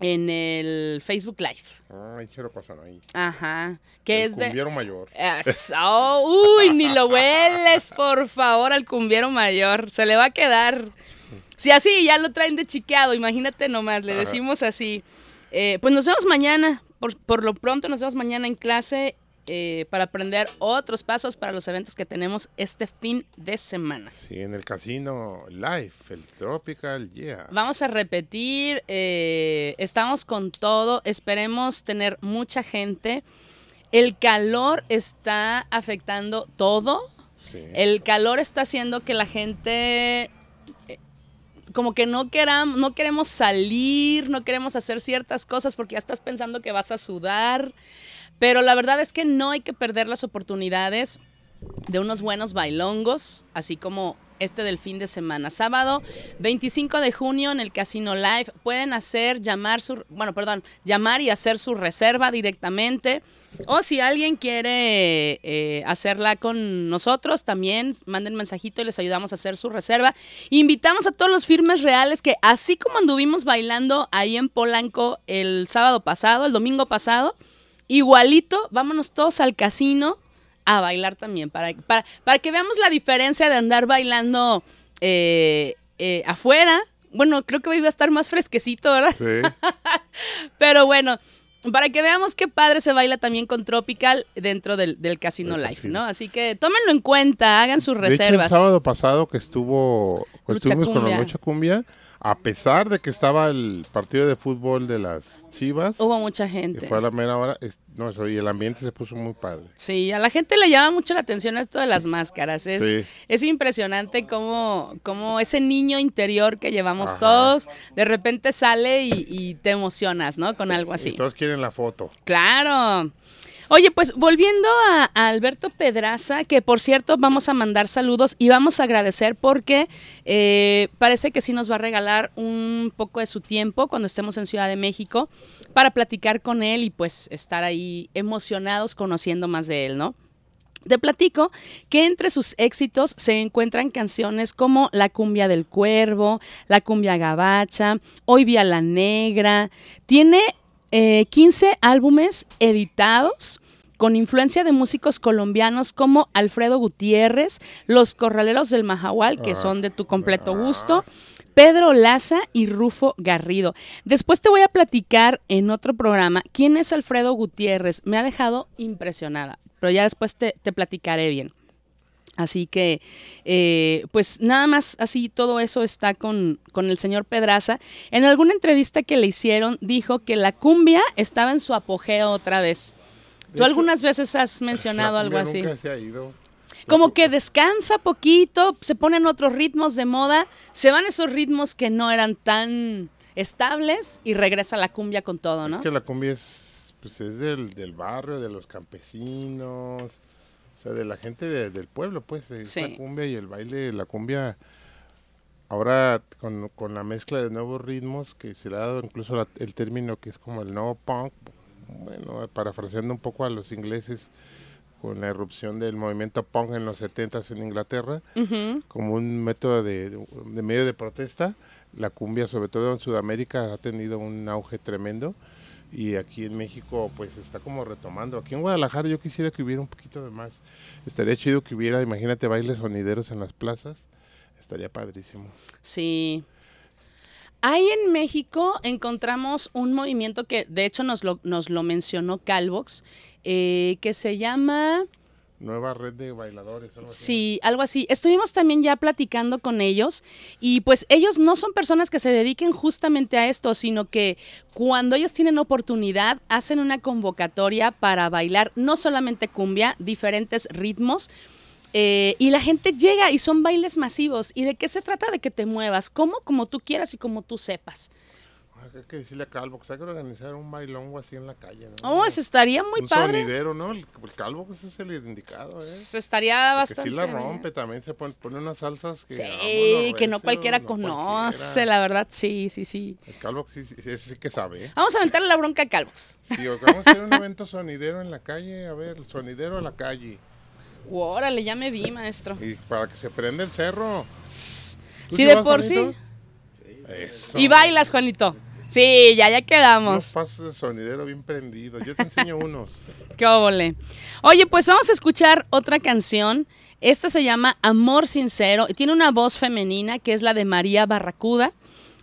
[SPEAKER 1] en el Facebook Live.
[SPEAKER 2] Ay, quiero pasar ahí.
[SPEAKER 1] Ajá. Que es de.
[SPEAKER 2] cumbiero mayor.
[SPEAKER 1] Eso. Uy, ni lo hueles, por favor, al cumbiero mayor. Se le va a quedar. Si así ya lo traen de chiqueado, imagínate nomás, le
[SPEAKER 2] Ajá.
[SPEAKER 1] decimos así. Eh, pues nos vemos mañana. Por, por lo pronto nos vemos mañana en clase eh, para aprender otros pasos para los eventos que tenemos este fin de semana.
[SPEAKER 2] Sí, en el casino Life, el Tropical, yeah.
[SPEAKER 1] Vamos a repetir, eh, estamos con todo, esperemos tener mucha gente. El calor está afectando todo.
[SPEAKER 2] Sí.
[SPEAKER 1] El calor está haciendo que la gente eh, como que no queram- no queremos salir, no queremos hacer ciertas cosas porque ya estás pensando que vas a sudar. Pero la verdad es que no hay que perder las oportunidades de unos buenos bailongos, así como este del fin de semana. Sábado 25 de junio en el Casino Live pueden hacer, llamar su, bueno, perdón, llamar y hacer su reserva directamente. O si alguien quiere eh, hacerla con nosotros, también manden mensajito y les ayudamos a hacer su reserva. Invitamos a todos los firmes reales que así como anduvimos bailando ahí en Polanco el sábado pasado, el domingo pasado, igualito, vámonos todos al casino a bailar también, para, para, para que veamos la diferencia de andar bailando eh, eh, afuera. Bueno, creo que iba a estar más fresquecito, ¿verdad?
[SPEAKER 2] Sí.
[SPEAKER 1] Pero bueno, para que veamos qué padre se baila también con Tropical dentro del, del Casino Life,
[SPEAKER 2] casino.
[SPEAKER 1] ¿no? Así que tómenlo en cuenta, hagan sus
[SPEAKER 2] De hecho, el
[SPEAKER 1] reservas.
[SPEAKER 2] sábado pasado que estuvo, estuvimos con la Lucha Cumbia, a pesar de que estaba el partido de fútbol de las Chivas,
[SPEAKER 1] Hubo mucha
[SPEAKER 2] que
[SPEAKER 1] gente.
[SPEAKER 2] fue a la mera hora, es- no, eso, y el ambiente se puso muy padre.
[SPEAKER 1] Sí, a la gente le llama mucho la atención esto de las máscaras. Es,
[SPEAKER 2] Sí.
[SPEAKER 1] es impresionante cómo, cómo ese niño interior que llevamos
[SPEAKER 2] Ajá.
[SPEAKER 1] todos, de repente sale y, y te emocionas, ¿no? Con algo
[SPEAKER 2] Y
[SPEAKER 1] así.
[SPEAKER 2] todos quieren la foto.
[SPEAKER 1] Claro. Oye, pues volviendo a, Alberto Pedraza, que por cierto vamos a mandar saludos y vamos a agradecer porque eh, parece que sí nos va a regalar un poco de su tiempo cuando estemos en Ciudad de México para platicar con él y pues estar ahí emocionados conociendo más de él, ¿no? Te platico que entre sus éxitos se encuentran canciones como La cumbia del cuervo, La cumbia gabacha, Hoy vi a la negra. Tiene eh, 15 álbumes editados con influencia de músicos colombianos como Alfredo Gutiérrez, Los Corraleros del Majahual, que
[SPEAKER 2] Ah,
[SPEAKER 1] son de tu completo
[SPEAKER 2] ah.
[SPEAKER 1] gusto, Pedro Laza y Rufo Garrido. Después te voy a platicar en otro programa quién es Alfredo Gutiérrez. Me ha dejado impresionada, pero ya después te, te platicaré bien. Así que, eh, pues nada más así, todo eso está con, con el señor Pedraza. En alguna entrevista que le hicieron, dijo que la cumbia estaba en su apogeo otra vez.
[SPEAKER 2] De
[SPEAKER 1] Tú
[SPEAKER 2] hecho,
[SPEAKER 1] algunas veces has mencionado
[SPEAKER 2] la
[SPEAKER 1] algo así.
[SPEAKER 2] Nunca se ha ido.
[SPEAKER 1] Como que descansa poquito, se ponen otros ritmos de moda, se van esos ritmos que no eran tan estables y regresa la cumbia con todo, ¿no?
[SPEAKER 2] Es que la cumbia es, pues es del, del barrio, de los campesinos, o sea, de la gente de- del pueblo, pues,
[SPEAKER 1] Sí.
[SPEAKER 2] la cumbia y el baile, la cumbia, ahora con, con la mezcla de nuevos ritmos, que se le ha dado incluso la- el término que es como el nuevo punk, bueno, parafraseando un poco a los ingleses, con la erupción del movimiento punk en los 70s en Inglaterra, como un método de, de medio de protesta. La cumbia, sobre todo en Sudamérica, ha tenido un auge tremendo y aquí en México pues está como retomando. Aquí en Guadalajara yo quisiera que hubiera un poquito de más. Estaría chido que hubiera, imagínate, bailes sonideros en las plazas. Estaría padrísimo.
[SPEAKER 1] Sí. Ahí en México encontramos un movimiento que de hecho nos lo, nos lo mencionó Calvox, eh, que se llama...
[SPEAKER 2] Nueva red de bailadores. algo así.
[SPEAKER 1] Sí, algo así. Estuvimos también ya platicando con ellos y pues ellos no son personas que se dediquen justamente a esto, sino que cuando ellos tienen oportunidad hacen una convocatoria para bailar no solamente cumbia, diferentes ritmos. eh, y la gente llega y son bailes masivos. ¿Y de qué se trata? De que te muevas, como como tú quieras y como tú sepas.
[SPEAKER 2] Hay que decirle a Calvo que hay que organizar un bailongo así en la calle. ¿no?
[SPEAKER 1] Oh, eso estaría muy
[SPEAKER 2] un
[SPEAKER 1] padre.
[SPEAKER 2] sonidero, ¿no? El, el Calvo ese es el indicado, ¿eh?
[SPEAKER 1] Se Estaría
[SPEAKER 2] Porque
[SPEAKER 1] bastante.
[SPEAKER 2] sí la
[SPEAKER 1] bien.
[SPEAKER 2] rompe, también se pone, pone unas salsas que...
[SPEAKER 1] Sí,
[SPEAKER 2] vámonos,
[SPEAKER 1] que no cualquiera
[SPEAKER 2] no
[SPEAKER 1] conoce,
[SPEAKER 2] cualquiera.
[SPEAKER 1] la verdad, sí, sí, sí.
[SPEAKER 2] El Calvo sí, sí, que sabe, ¿eh?
[SPEAKER 1] Vamos a aventarle la bronca a Calvox.
[SPEAKER 2] Sí, vamos a hacer un evento sonidero en la calle, a ver, el sonidero a la calle.
[SPEAKER 1] Órale, ya me vi, maestro.
[SPEAKER 2] Y para que se prenda el cerro. ¿Tú
[SPEAKER 1] Sí, de por sí.
[SPEAKER 2] Eso.
[SPEAKER 1] Y bailas, Juanito. Sí, ya, ya
[SPEAKER 2] Unos
[SPEAKER 1] quedamos.
[SPEAKER 2] pasos de sonidero bien prendidos. Yo te enseño unos.
[SPEAKER 1] Qué. Oye, pues vamos a escuchar otra canción. Esta se llama Amor Sincero. y Tiene una voz femenina que es la de María Barracuda.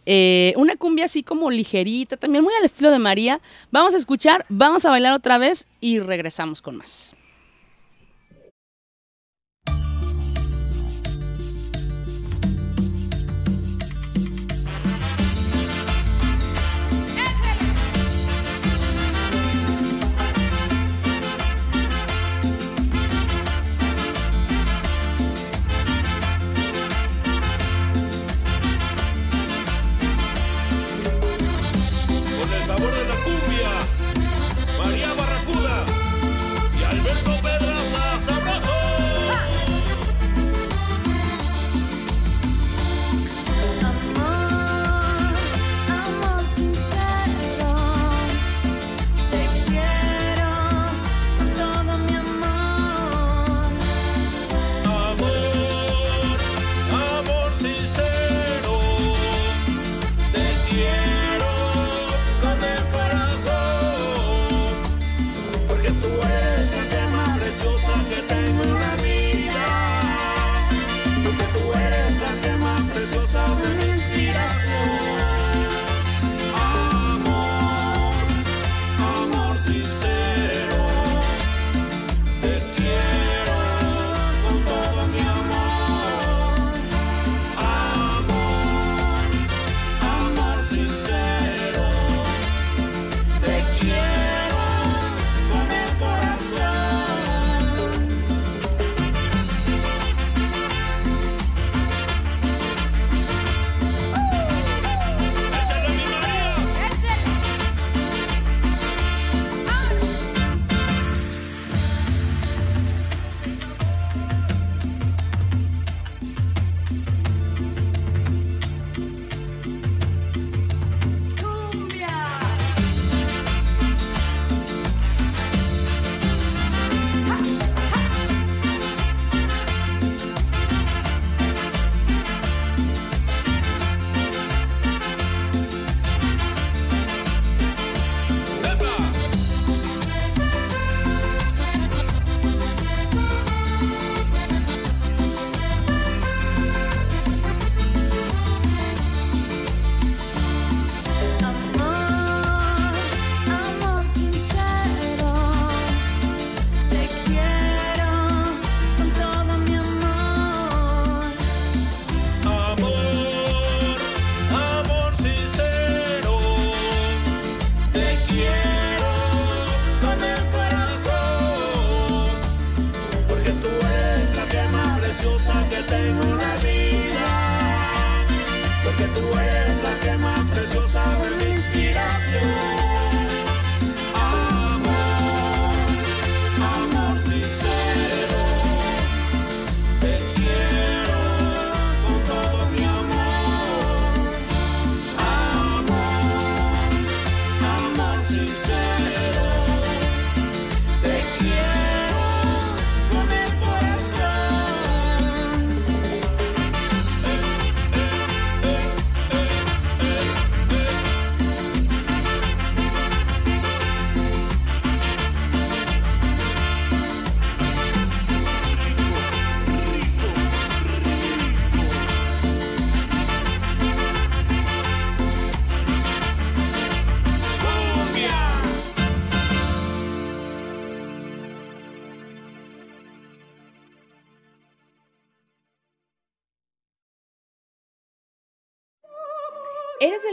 [SPEAKER 1] Eh, una cumbia así como ligerita, también muy al estilo de María. Vamos a escuchar, vamos a bailar otra vez y regresamos con más. It's sorry.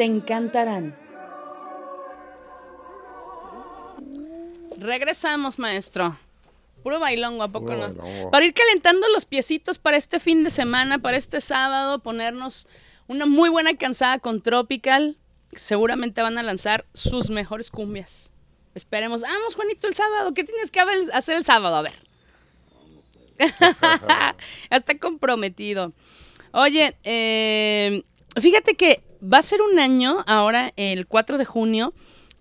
[SPEAKER 1] Te encantarán. Regresamos, maestro. Puro bailongo, ¿a poco
[SPEAKER 2] Puro
[SPEAKER 1] no?
[SPEAKER 2] bailongo.
[SPEAKER 1] Para ir calentando los piecitos para este fin de semana, para este sábado, ponernos una muy buena cansada con Tropical. Seguramente van a lanzar sus mejores cumbias. Esperemos. Vamos, Juanito, el sábado. ¿Qué tienes que hacer el sábado? A ver. Está comprometido. Oye, eh, fíjate que va a ser un año, ahora el 4 de junio,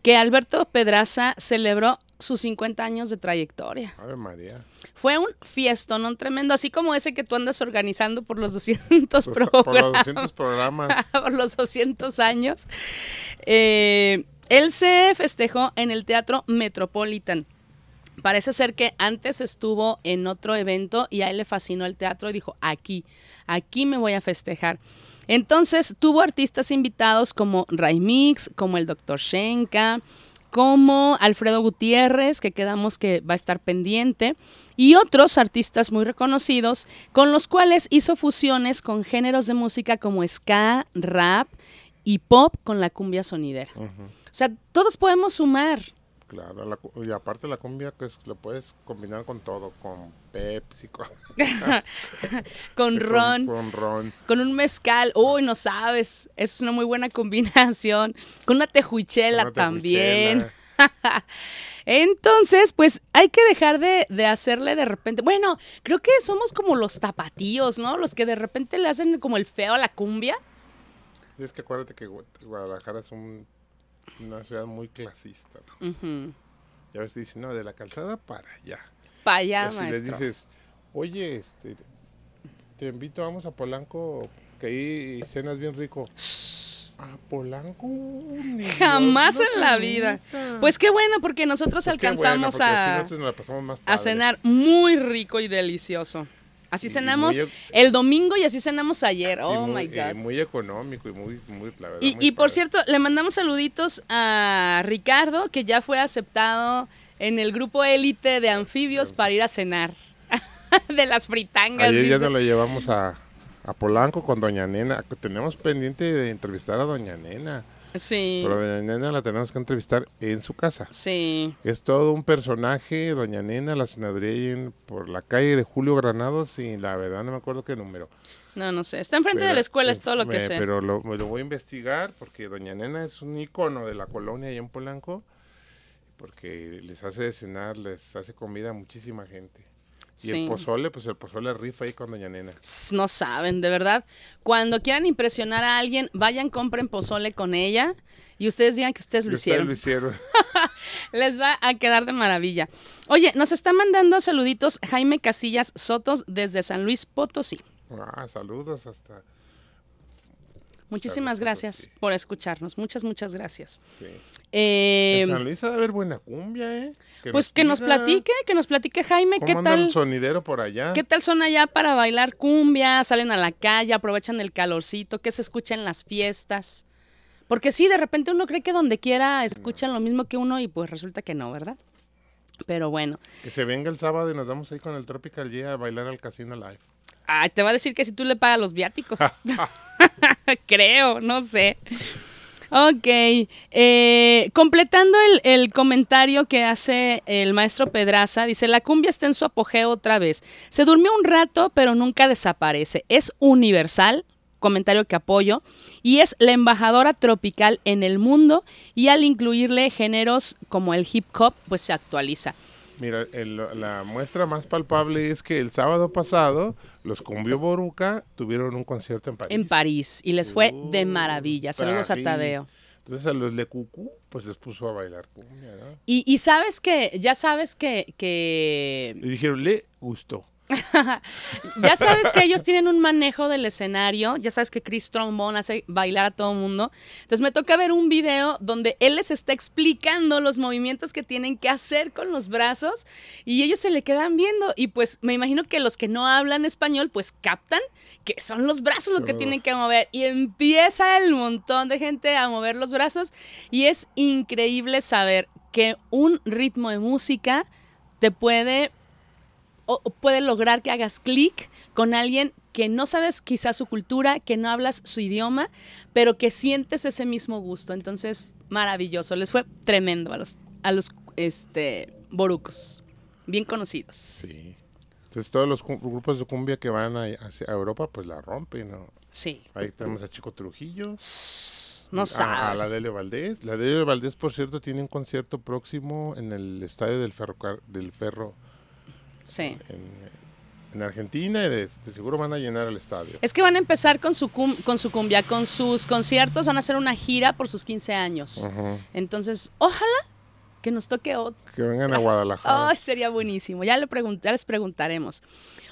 [SPEAKER 1] que Alberto Pedraza celebró sus 50 años de trayectoria.
[SPEAKER 2] Ave María.
[SPEAKER 1] Fue un fiestón un tremendo, así como ese que tú andas organizando por los 200
[SPEAKER 2] Pues,
[SPEAKER 1] programas.
[SPEAKER 2] por los 200 programas.
[SPEAKER 1] por los 200 años. Eh, él se festejó en el Teatro Metropolitan. Parece ser que antes estuvo en otro evento y a él le fascinó el teatro y dijo, aquí, aquí me voy a festejar. Entonces tuvo artistas invitados como Ray Mix, como el Dr. Shenka, como Alfredo Gutiérrez, que quedamos que va a estar pendiente, y otros artistas muy reconocidos, con los cuales hizo fusiones con géneros de música como ska, rap y pop con la cumbia sonidera. O sea, todos podemos sumar.
[SPEAKER 2] Claro, la y aparte la cumbia, pues lo puedes combinar con todo, con Pepsi, con,
[SPEAKER 1] Con ron,
[SPEAKER 2] con, ron.
[SPEAKER 1] con un mezcal. Uy, no sabes. Es una muy buena combinación. Con una tejuichela
[SPEAKER 2] una
[SPEAKER 1] también. Entonces, pues hay que dejar de, de hacerle de repente. Bueno, creo que somos como los tapatíos, ¿no? Los que de repente le hacen como el feo a la cumbia.
[SPEAKER 2] Es que acuérdate que Gua- Guadalajara es un- una ciudad muy clasista. ¿no?
[SPEAKER 1] Ujú.
[SPEAKER 2] Ya ves, dicen, no, de la calzada para allá.
[SPEAKER 1] Pa' allá,
[SPEAKER 2] Y si les dices, oye, este, te invito, vamos a Polanco, que ahí cenas bien rico. A Polanco. Dios
[SPEAKER 1] Jamás en la vida. Pues qué bueno, porque nosotros
[SPEAKER 2] Pues bueno,
[SPEAKER 1] alcanzamos
[SPEAKER 2] así
[SPEAKER 1] a,
[SPEAKER 2] nosotros nos la pasamos más
[SPEAKER 1] a
[SPEAKER 2] padre.
[SPEAKER 1] cenar muy rico y delicioso. Así cenamos
[SPEAKER 2] muy e-
[SPEAKER 1] el domingo y así cenamos ayer. Oh
[SPEAKER 2] muy,
[SPEAKER 1] my God.
[SPEAKER 2] muy económico y muy, muy, la verdad,
[SPEAKER 1] Y,
[SPEAKER 2] muy
[SPEAKER 1] y por cierto, le mandamos saluditos a Ricardo, que ya fue aceptado en el grupo élite de anfibios para ir a cenar. de las fritangas.
[SPEAKER 2] Ayer ya nos lo llevamos a, a Polanco con Doña Nena. Tenemos pendiente de entrevistar a Doña Nena.
[SPEAKER 1] Sí,
[SPEAKER 2] Pero Doña Nena la tenemos que entrevistar en su casa.
[SPEAKER 1] sí.
[SPEAKER 2] Es todo un personaje, Doña Nena, la en- por la calle de Julio Granados y la verdad no me acuerdo qué número.
[SPEAKER 1] No, no sé. Está enfrente de la escuela, es todo lo que
[SPEAKER 2] me-
[SPEAKER 1] sé.
[SPEAKER 2] Pero lo, voy a investigar porque Doña Nena es un icono de la colonia ahí en Polanco porque les hace de cenar, les hace comida a muchísima gente. Y
[SPEAKER 1] Sí.
[SPEAKER 2] el pozole, pues el pozole rifa ahí con Doña Nena.
[SPEAKER 1] No saben, de verdad. Cuando quieran impresionar a alguien, vayan, compren pozole con ella y ustedes digan que ustedes lo
[SPEAKER 2] Y ustedes
[SPEAKER 1] hicieron.
[SPEAKER 2] lo hicieron.
[SPEAKER 1] Les va a quedar de maravilla. Oye, nos está mandando saluditos Jaime Casillas Sotos desde San Luis Potosí.
[SPEAKER 2] Ah, saludos hasta
[SPEAKER 1] Muchísimas gracias por escucharnos. Muchas, muchas gracias.
[SPEAKER 2] Sí.
[SPEAKER 1] Eh,
[SPEAKER 2] En San Luis ha de haber buena cumbia, ¿eh?
[SPEAKER 1] pues que nos platique, que nos platique Jaime, qué
[SPEAKER 2] ¿Cómo el
[SPEAKER 1] tal,
[SPEAKER 2] sonidero por allá?
[SPEAKER 1] qué tal son allá para bailar cumbia, salen a la calle, aprovechan el calorcito, qué se escucha en las fiestas. Porque sí, de repente uno cree que donde quiera escuchan lo mismo que uno y pues resulta que no, ¿verdad? Pero bueno,
[SPEAKER 2] Que se venga el sábado y nos vamos ahí con el Tropical G a bailar al Casino Live.
[SPEAKER 1] ay, te va a decir que si tú le pagas los viáticos. Creo, no sé. Ok, eh, completando el, el comentario que hace el maestro Pedraza, dice, la cumbia está en su apogeo otra vez. Se durmió un rato, pero nunca desaparece. Es universal, comentario que apoyo, y es la embajadora tropical en el mundo y al incluirle géneros como el hip hop, pues se actualiza.
[SPEAKER 2] Mira, el- la muestra más palpable es que el sábado pasado los Cumbio Boruca tuvieron un concierto en París.
[SPEAKER 1] En París, y les fue de
[SPEAKER 2] Uh,
[SPEAKER 1] maravilla. Saludos a. Tadeo.
[SPEAKER 2] Entonces a los Le Cucú, pues les puso a bailar cumbia, ¿no?
[SPEAKER 1] Y, y sabes que, ya sabes que, que
[SPEAKER 2] Y dijeron, le gustó.
[SPEAKER 1] Ya sabes que ellos tienen un manejo del escenario. Ya sabes que Chris Trombone hace bailar a todo el mundo. Entonces me toca ver un video donde él les está explicando los movimientos que tienen que hacer con los brazos y ellos se le quedan viendo. Y pues me imagino que los que no hablan español pues captan que son los brazos lo que tienen que mover. Y empieza el montón de gente a mover los brazos. Y es increíble saber que un ritmo de música te puede o o puede lograr que hagas clic con alguien que no sabes quizás su cultura, que no hablas su idioma, pero que sientes ese mismo gusto. Entonces, maravilloso. Les fue tremendo a los, a los este, borucos, bien conocidos.
[SPEAKER 2] Sí. Entonces todos los grupos de cumbia que van a, hacia Europa, pues la rompen, ¿no?
[SPEAKER 1] Sí.
[SPEAKER 2] Ahí tenemos a Chico Trujillo.
[SPEAKER 1] No
[SPEAKER 2] a- A,
[SPEAKER 1] sabes.
[SPEAKER 2] la Delio Valdés. La Delio Valdés, por cierto, tiene un concierto próximo en el estadio del Ferro
[SPEAKER 1] Sí.
[SPEAKER 2] en, en Argentina y de, de seguro van a llenar el estadio.
[SPEAKER 1] Es que van a empezar con su, cum- con su cumbia, con sus conciertos, van a hacer una gira por sus 15 años. Entonces, ojalá que nos toque otro.
[SPEAKER 2] Que vengan a Guadalajara.
[SPEAKER 1] Sería buenísimo. Ya, le pregun- ya les preguntaremos.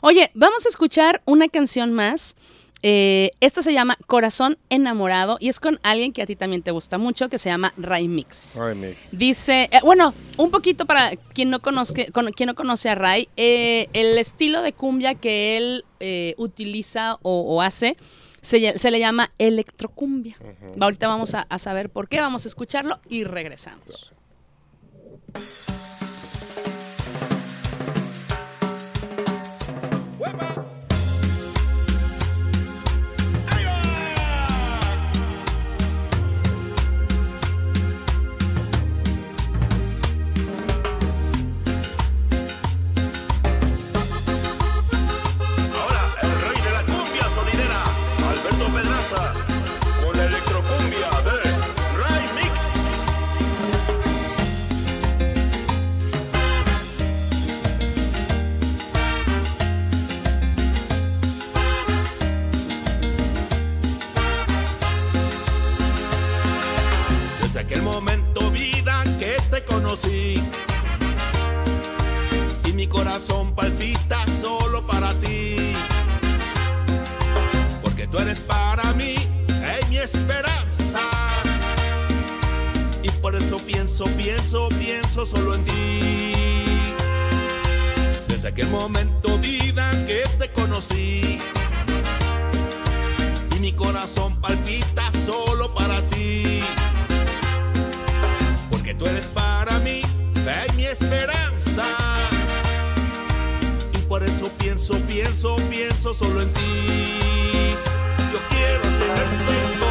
[SPEAKER 1] Oye, vamos a escuchar una canción más. Eh, esta se llama Corazón Enamorado y es con alguien que a ti también te gusta mucho, que se llama Ray Mix.
[SPEAKER 2] Remix.
[SPEAKER 1] Dice, eh, bueno, un poquito para quien no, conozque, con- quien no conoce a Ray, eh, el estilo de cumbia que él eh, utiliza o, o hace se, le llama electrocumbia. Ahorita vamos a, a saber por qué, vamos a escucharlo y regresamos.
[SPEAKER 4] Ahora conocí. Y mi corazón palpita solo para ti. Porque tú eres para mí, es mi esperanza. Y por eso pienso, pienso, pienso solo en ti. Desde aquel momento, vida, que te conocí. Y mi corazón palpita solo para ti. Porque tú eres para y mi esperanza. Y por eso pienso, pienso, pienso solo en ti. Yo quiero tenerte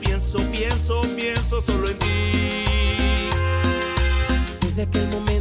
[SPEAKER 4] pienso, pienso, pienso solo en ti.
[SPEAKER 5] Desde aquel momento,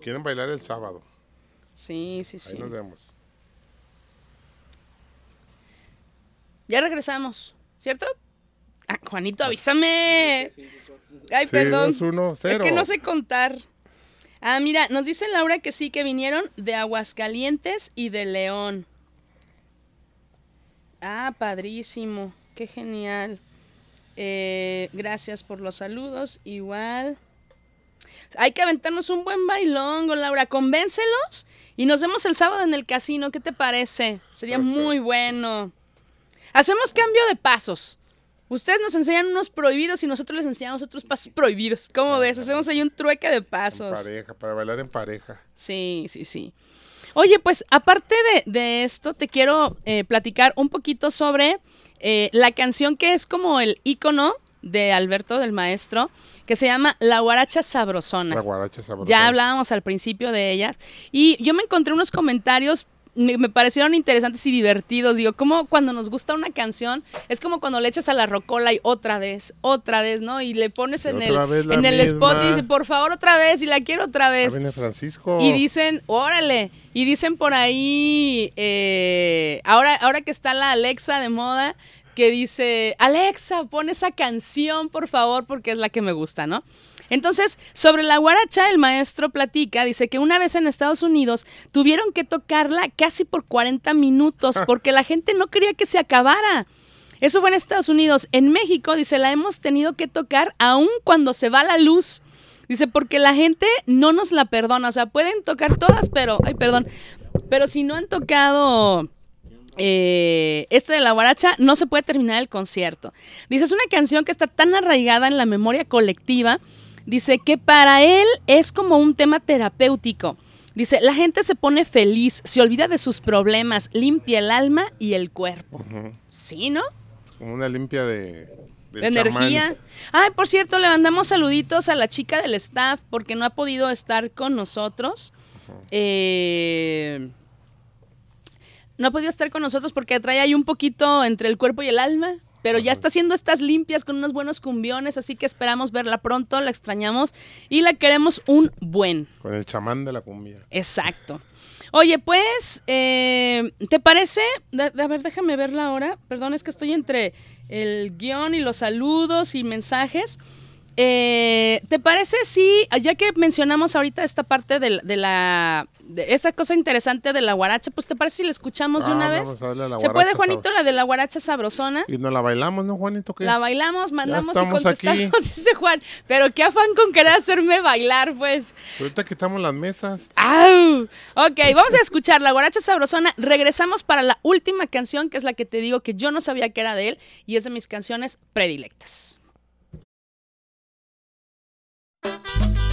[SPEAKER 2] Quieren bailar el sábado.
[SPEAKER 1] Sí, sí,
[SPEAKER 2] Ahí
[SPEAKER 1] sí.
[SPEAKER 2] nos vemos.
[SPEAKER 1] Ya regresamos, ¿cierto? Ah, Juanito, avísame. Ay,
[SPEAKER 2] Sí,
[SPEAKER 1] perdón.
[SPEAKER 2] dos, uno,
[SPEAKER 1] Es que no sé contar. Ah, mira, nos dice Laura que sí, que vinieron de Aguascalientes y de León. Ah, padrísimo. Qué genial. Eh, gracias por los saludos. Igual. Hay que aventarnos un buen bailongo, Laura. Convéncelos y nos vemos el sábado en el casino. ¿Qué te parece? Sería muy bueno. Hacemos cambio de pasos. Ustedes nos enseñan unos prohibidos y nosotros les enseñamos otros pasos prohibidos. ¿Cómo ves? Hacemos ahí un trueque de
[SPEAKER 2] En
[SPEAKER 1] pasos.
[SPEAKER 2] pareja, para bailar en pareja.
[SPEAKER 1] Sí, sí, sí. Oye, pues aparte de, de esto, te quiero eh, platicar un poquito sobre eh, la canción que es como el ícono de Alberto del Maestro, que se llama La Guaracha Sabrosona.
[SPEAKER 2] La guaracha sabrosa.
[SPEAKER 1] Ya hablábamos al principio de ellas. Y yo me encontré unos comentarios, me, parecieron interesantes y divertidos. Digo, como cuando nos gusta una canción, es como cuando le echas a la rocola y otra vez, otra vez, ¿no? Y le pones en el, en el spot y dice, por favor, otra vez, y la quiero otra vez.
[SPEAKER 2] viene Francisco.
[SPEAKER 1] Y dicen, órale, y dicen por ahí, eh, ahora, ahora que está la Alexa de moda, que dice, Alexa, pon esa canción, por favor, porque es la que me gusta, ¿no? Entonces, sobre la guaracha, el maestro platica, dice que una vez en Estados Unidos tuvieron que tocarla casi por 40 minutos porque la gente no quería que se acabara. Eso fue en Estados Unidos. En México, dice, la hemos tenido que tocar aún cuando se va la luz. Dice, porque la gente no nos la perdona. O sea, pueden tocar todas, pero, ay, perdón, pero si no han tocado eh, este de la guaracha, no se puede terminar el concierto. Dice, es una canción que está tan arraigada en la memoria colectiva. Dice que para él es como un tema terapéutico. Dice, la gente se pone feliz, se olvida de sus problemas, limpia el alma y el cuerpo. ¿Sí, no?
[SPEAKER 2] Como una limpia de,
[SPEAKER 1] energía. Ay, por cierto, le mandamos saluditos a la chica del staff porque no ha podido estar con nosotros. Eh, no ha podido estar con nosotros porque trae ahí un poquito entre el cuerpo y el alma. Pero ya está haciendo estas limpias con unos buenos cumbiones, así que esperamos verla pronto, la extrañamos y la queremos un buen.
[SPEAKER 2] Con el chamán de la cumbia.
[SPEAKER 1] Exacto. Oye, pues, eh, ¿te parece? De- de- a ver, déjame verla ahora. Perdón, es que estoy entre el guion y los saludos y mensajes. Eh, ¿Te parece si, ya que mencionamos ahorita esta parte de, la- de la... de esta cosa interesante de la guaracha, pues ¿te parece si la escuchamos de una vez?
[SPEAKER 2] vamos a darle a la
[SPEAKER 1] ¿Se puede, Juanito, la de la guaracha sabrosona?
[SPEAKER 2] Y nos la bailamos, ¿no, Juanito? ¿Qué?
[SPEAKER 1] La bailamos, mandamos y
[SPEAKER 2] aquí.
[SPEAKER 1] contestamos, dice Juan. Pero qué afán con querer hacerme bailar, pues.
[SPEAKER 2] Ahorita quitamos las mesas.
[SPEAKER 1] ¡Au! Ok, vamos a escuchar la guaracha sabrosona. Regresamos para la última canción, que es la que te digo que yo no sabía que era de él y es de mis canciones predilectas.
[SPEAKER 4] Yo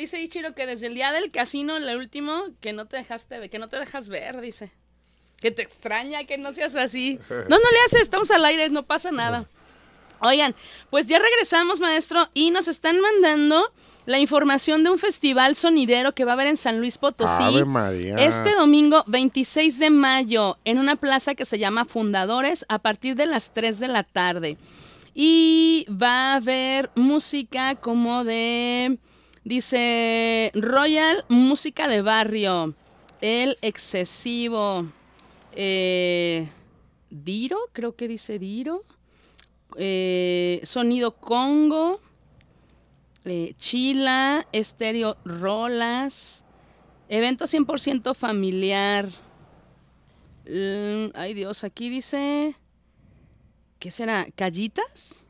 [SPEAKER 4] dice
[SPEAKER 1] Ichiro que desde el día del casino, el último, que no te dejaste ver, que no te dejas ver, dice. Que te extraña que no seas así. No, no le haces, estamos al aire, no pasa nada. Oigan, pues ya regresamos, maestro, y nos están mandando la información de un festival sonidero que va a haber en San Luis Potosí.
[SPEAKER 2] Ave María.
[SPEAKER 1] Este domingo 26 de mayo, en una plaza que se llama Fundadores, a partir de las 3 de la tarde. Y va a haber música como de, dice, Royal Música de Barrio, El Excesivo, eh, Diro, creo que dice Diro, eh, Sonido Congo, eh, Chila, Estéreo Rolas, evento 100% familiar. Mm, ay Dios, aquí dice, ¿qué será? ¿Callitas?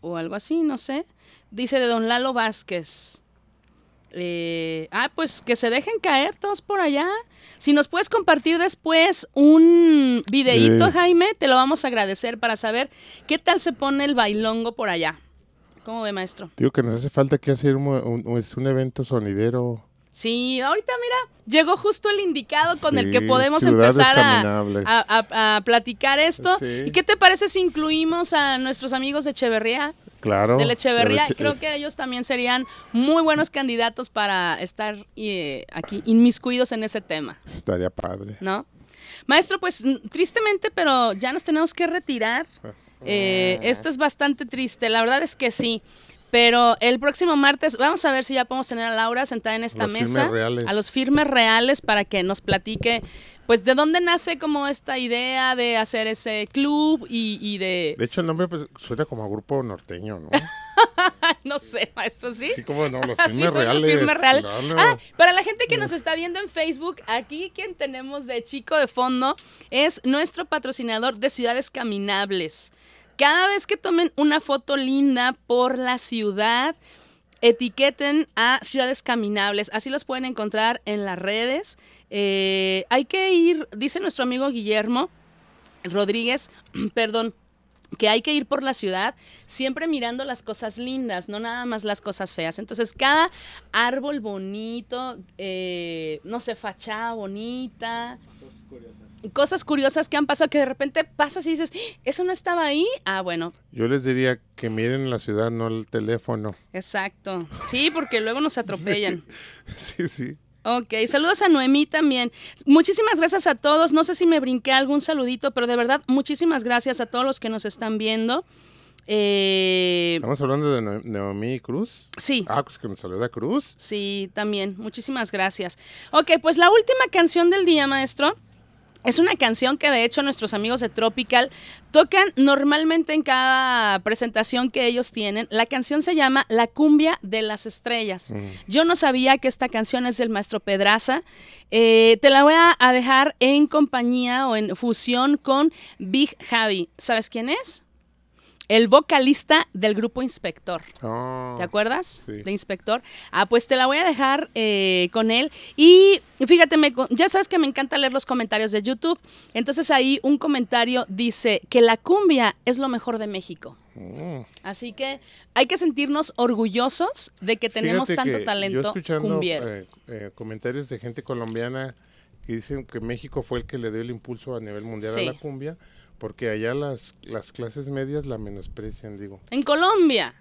[SPEAKER 1] O algo así, no sé. Dice de Don Lalo Vázquez. Eh, ah, pues que se dejen caer todos por allá. Si nos puedes compartir después un videíto,
[SPEAKER 2] Eh.
[SPEAKER 1] Jaime, te lo vamos a agradecer para saber qué tal se pone el bailongo por allá. ¿Cómo ve, maestro?
[SPEAKER 2] Digo que nos hace falta que hacer un, un- evento sonidero.
[SPEAKER 1] Sí, ahorita mira, llegó justo el indicado con el que podemos empezar a,
[SPEAKER 2] caminables.
[SPEAKER 1] a- a- a platicar esto.
[SPEAKER 2] Sí.
[SPEAKER 1] ¿Y qué te parece si incluimos a nuestros amigos de Echeverría?
[SPEAKER 2] Claro.
[SPEAKER 1] de la Echeverría,
[SPEAKER 2] de Eche-
[SPEAKER 1] creo que ellos también serían muy buenos candidatos para estar eh, aquí inmiscuidos en ese tema,
[SPEAKER 2] Estaría padre.
[SPEAKER 1] ¿no? Maestro, pues tristemente, pero ya nos tenemos que retirar. Eh, esto es bastante triste, la verdad es que sí. Pero el próximo martes vamos a ver si ya podemos tener a Laura sentada en esta
[SPEAKER 2] Los firmes
[SPEAKER 1] mesa,
[SPEAKER 2] reales.
[SPEAKER 1] a los firmes reales para que nos platique, pues de dónde nace como esta idea de hacer ese club y, y de,
[SPEAKER 2] De hecho, el nombre pues, suena como a grupo norteño, ¿no?
[SPEAKER 1] no sé, maestro, ¿sí?
[SPEAKER 2] Sí, como no, los firmes reales.
[SPEAKER 1] firme real.
[SPEAKER 2] claro.
[SPEAKER 1] Ah, para la gente que nos está viendo en Facebook, aquí quien tenemos de chico de fondo es nuestro patrocinador de Ciudades Caminables. Cada vez que tomen una foto linda por la ciudad, etiqueten a Ciudades Caminables. Así los pueden encontrar en las redes. Eh, hay que ir, dice nuestro amigo Guillermo Rodríguez, perdón, que hay que ir por la ciudad siempre mirando las cosas lindas, no nada más las cosas feas. Entonces, cada árbol bonito, eh, no sé, fachada bonita, cosas curiosas que han pasado que de repente pasas y dices, "¡Ah! ¿eso no estaba ahí? Ah, bueno,
[SPEAKER 2] Yo les diría que miren la ciudad, no el teléfono.
[SPEAKER 1] exacto. Sí, porque luego nos atropellan.
[SPEAKER 2] Sí, sí.
[SPEAKER 1] Ok, saludos a Noemí también. Muchísimas gracias a todos. No sé si me brinqué algún saludito, pero de verdad, muchísimas gracias a todos los que nos están viendo. Eh,
[SPEAKER 2] Estamos hablando de Naomi Cruz.
[SPEAKER 1] sí,
[SPEAKER 2] Ah, pues que nos saluda Cruz.
[SPEAKER 1] sí, también. Muchísimas gracias. Ok, pues la última canción del día, maestro. Es una canción que de hecho nuestros amigos de Tropical tocan normalmente en cada presentación que ellos tienen. La canción se llama La cumbia de las estrellas. Yo no sabía que esta canción es del maestro Pedraza. Eh, te la voy a dejar en compañía o en fusión con Big Javi. ¿Sabes quién es? El vocalista del grupo Inspector.
[SPEAKER 2] Oh,
[SPEAKER 1] ¿Te acuerdas?
[SPEAKER 2] Sí.
[SPEAKER 1] De inspector. Ah, pues te la voy a dejar eh, con él. Y fíjate, me ya sabes que me encanta leer los comentarios de YouTube. Entonces ahí un comentario dice que la cumbia es lo mejor de México.
[SPEAKER 2] mm.
[SPEAKER 1] Así que hay que sentirnos orgullosos de que tenemos
[SPEAKER 2] Fíjate
[SPEAKER 1] tanto
[SPEAKER 2] que
[SPEAKER 1] talento
[SPEAKER 2] Yo escuchando eh, eh, comentarios de gente colombiana que dicen que México fue el que le dio el impulso a nivel mundial
[SPEAKER 1] Sí.
[SPEAKER 2] a la cumbia, porque allá las, las clases medias la menosprecian, digo.
[SPEAKER 1] En Colombia.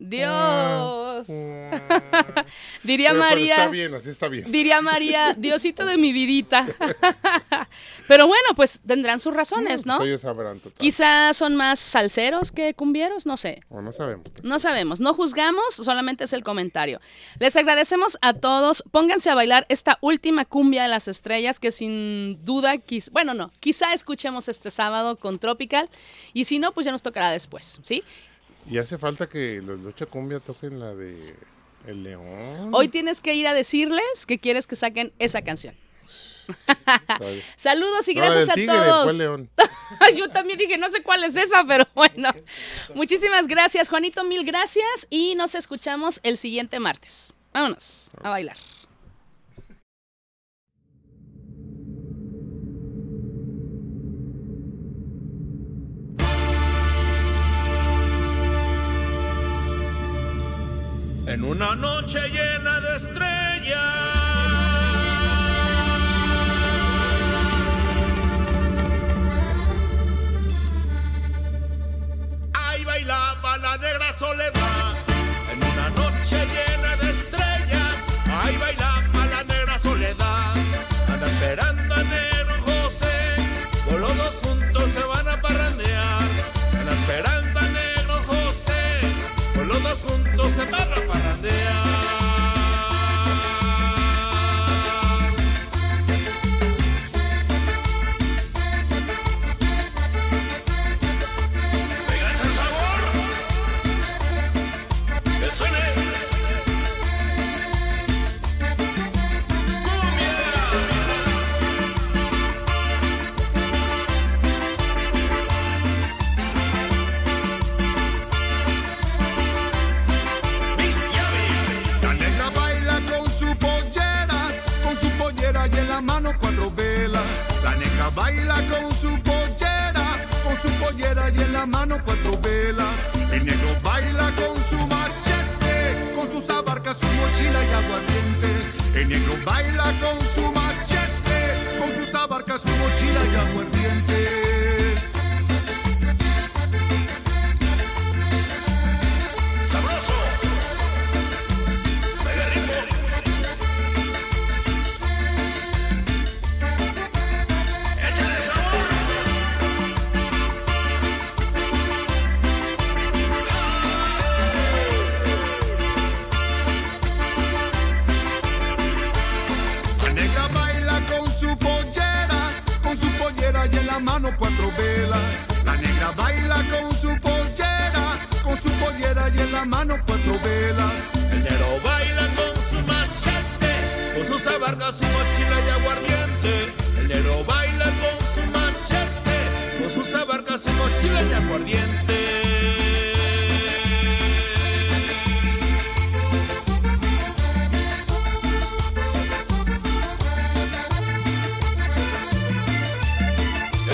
[SPEAKER 1] Dios.
[SPEAKER 2] guau.
[SPEAKER 1] Diría
[SPEAKER 2] Pero- pero
[SPEAKER 1] María.
[SPEAKER 2] está bien, así está bien.
[SPEAKER 1] Diría María, Diosito de mi vidita. Pero bueno, pues tendrán sus razones, ¿no?
[SPEAKER 2] Pues ellos sabrán total.
[SPEAKER 1] Quizás son más salseros que cumbieros, no sé.
[SPEAKER 2] O no sabemos.
[SPEAKER 1] No sabemos, no juzgamos, solamente es el comentario. Les agradecemos a todos. Pónganse a bailar esta última cumbia de las estrellas que sin duda, quiz- bueno, no, quizá escuchemos este sábado con Tropical y si no, pues ya nos tocará después, ¿sí?
[SPEAKER 2] Y hace falta que los Lucha Cumbia toquen la de El León.
[SPEAKER 1] Hoy tienes que ir a decirles que quieres que saquen esa canción. Saludos y
[SPEAKER 2] No,
[SPEAKER 1] gracias a
[SPEAKER 2] tigre,
[SPEAKER 1] todos. Yo también dije, no sé cuál es esa, pero bueno. Muchísimas gracias, Juanito, mil gracias y nos escuchamos el siguiente martes. Vámonos a bailar.
[SPEAKER 4] en una noche llena de estrellas.
[SPEAKER 6] Ahí bailaba la
[SPEAKER 7] negra
[SPEAKER 4] soledad.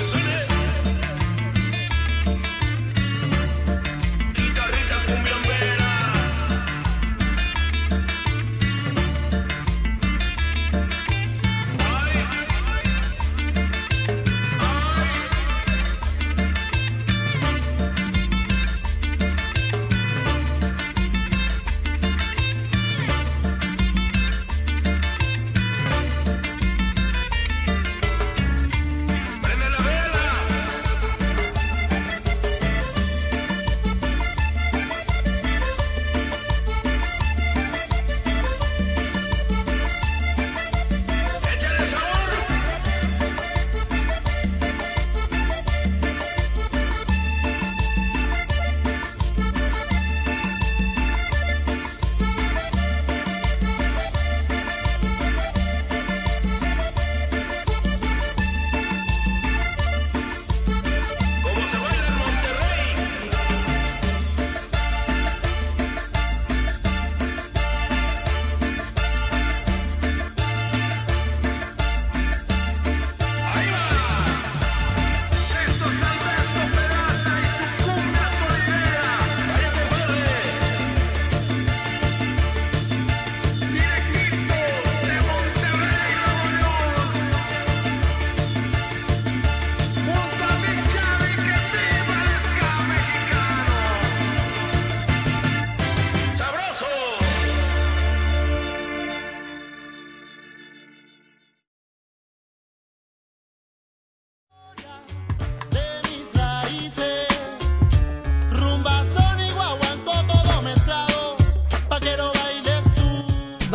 [SPEAKER 4] Listen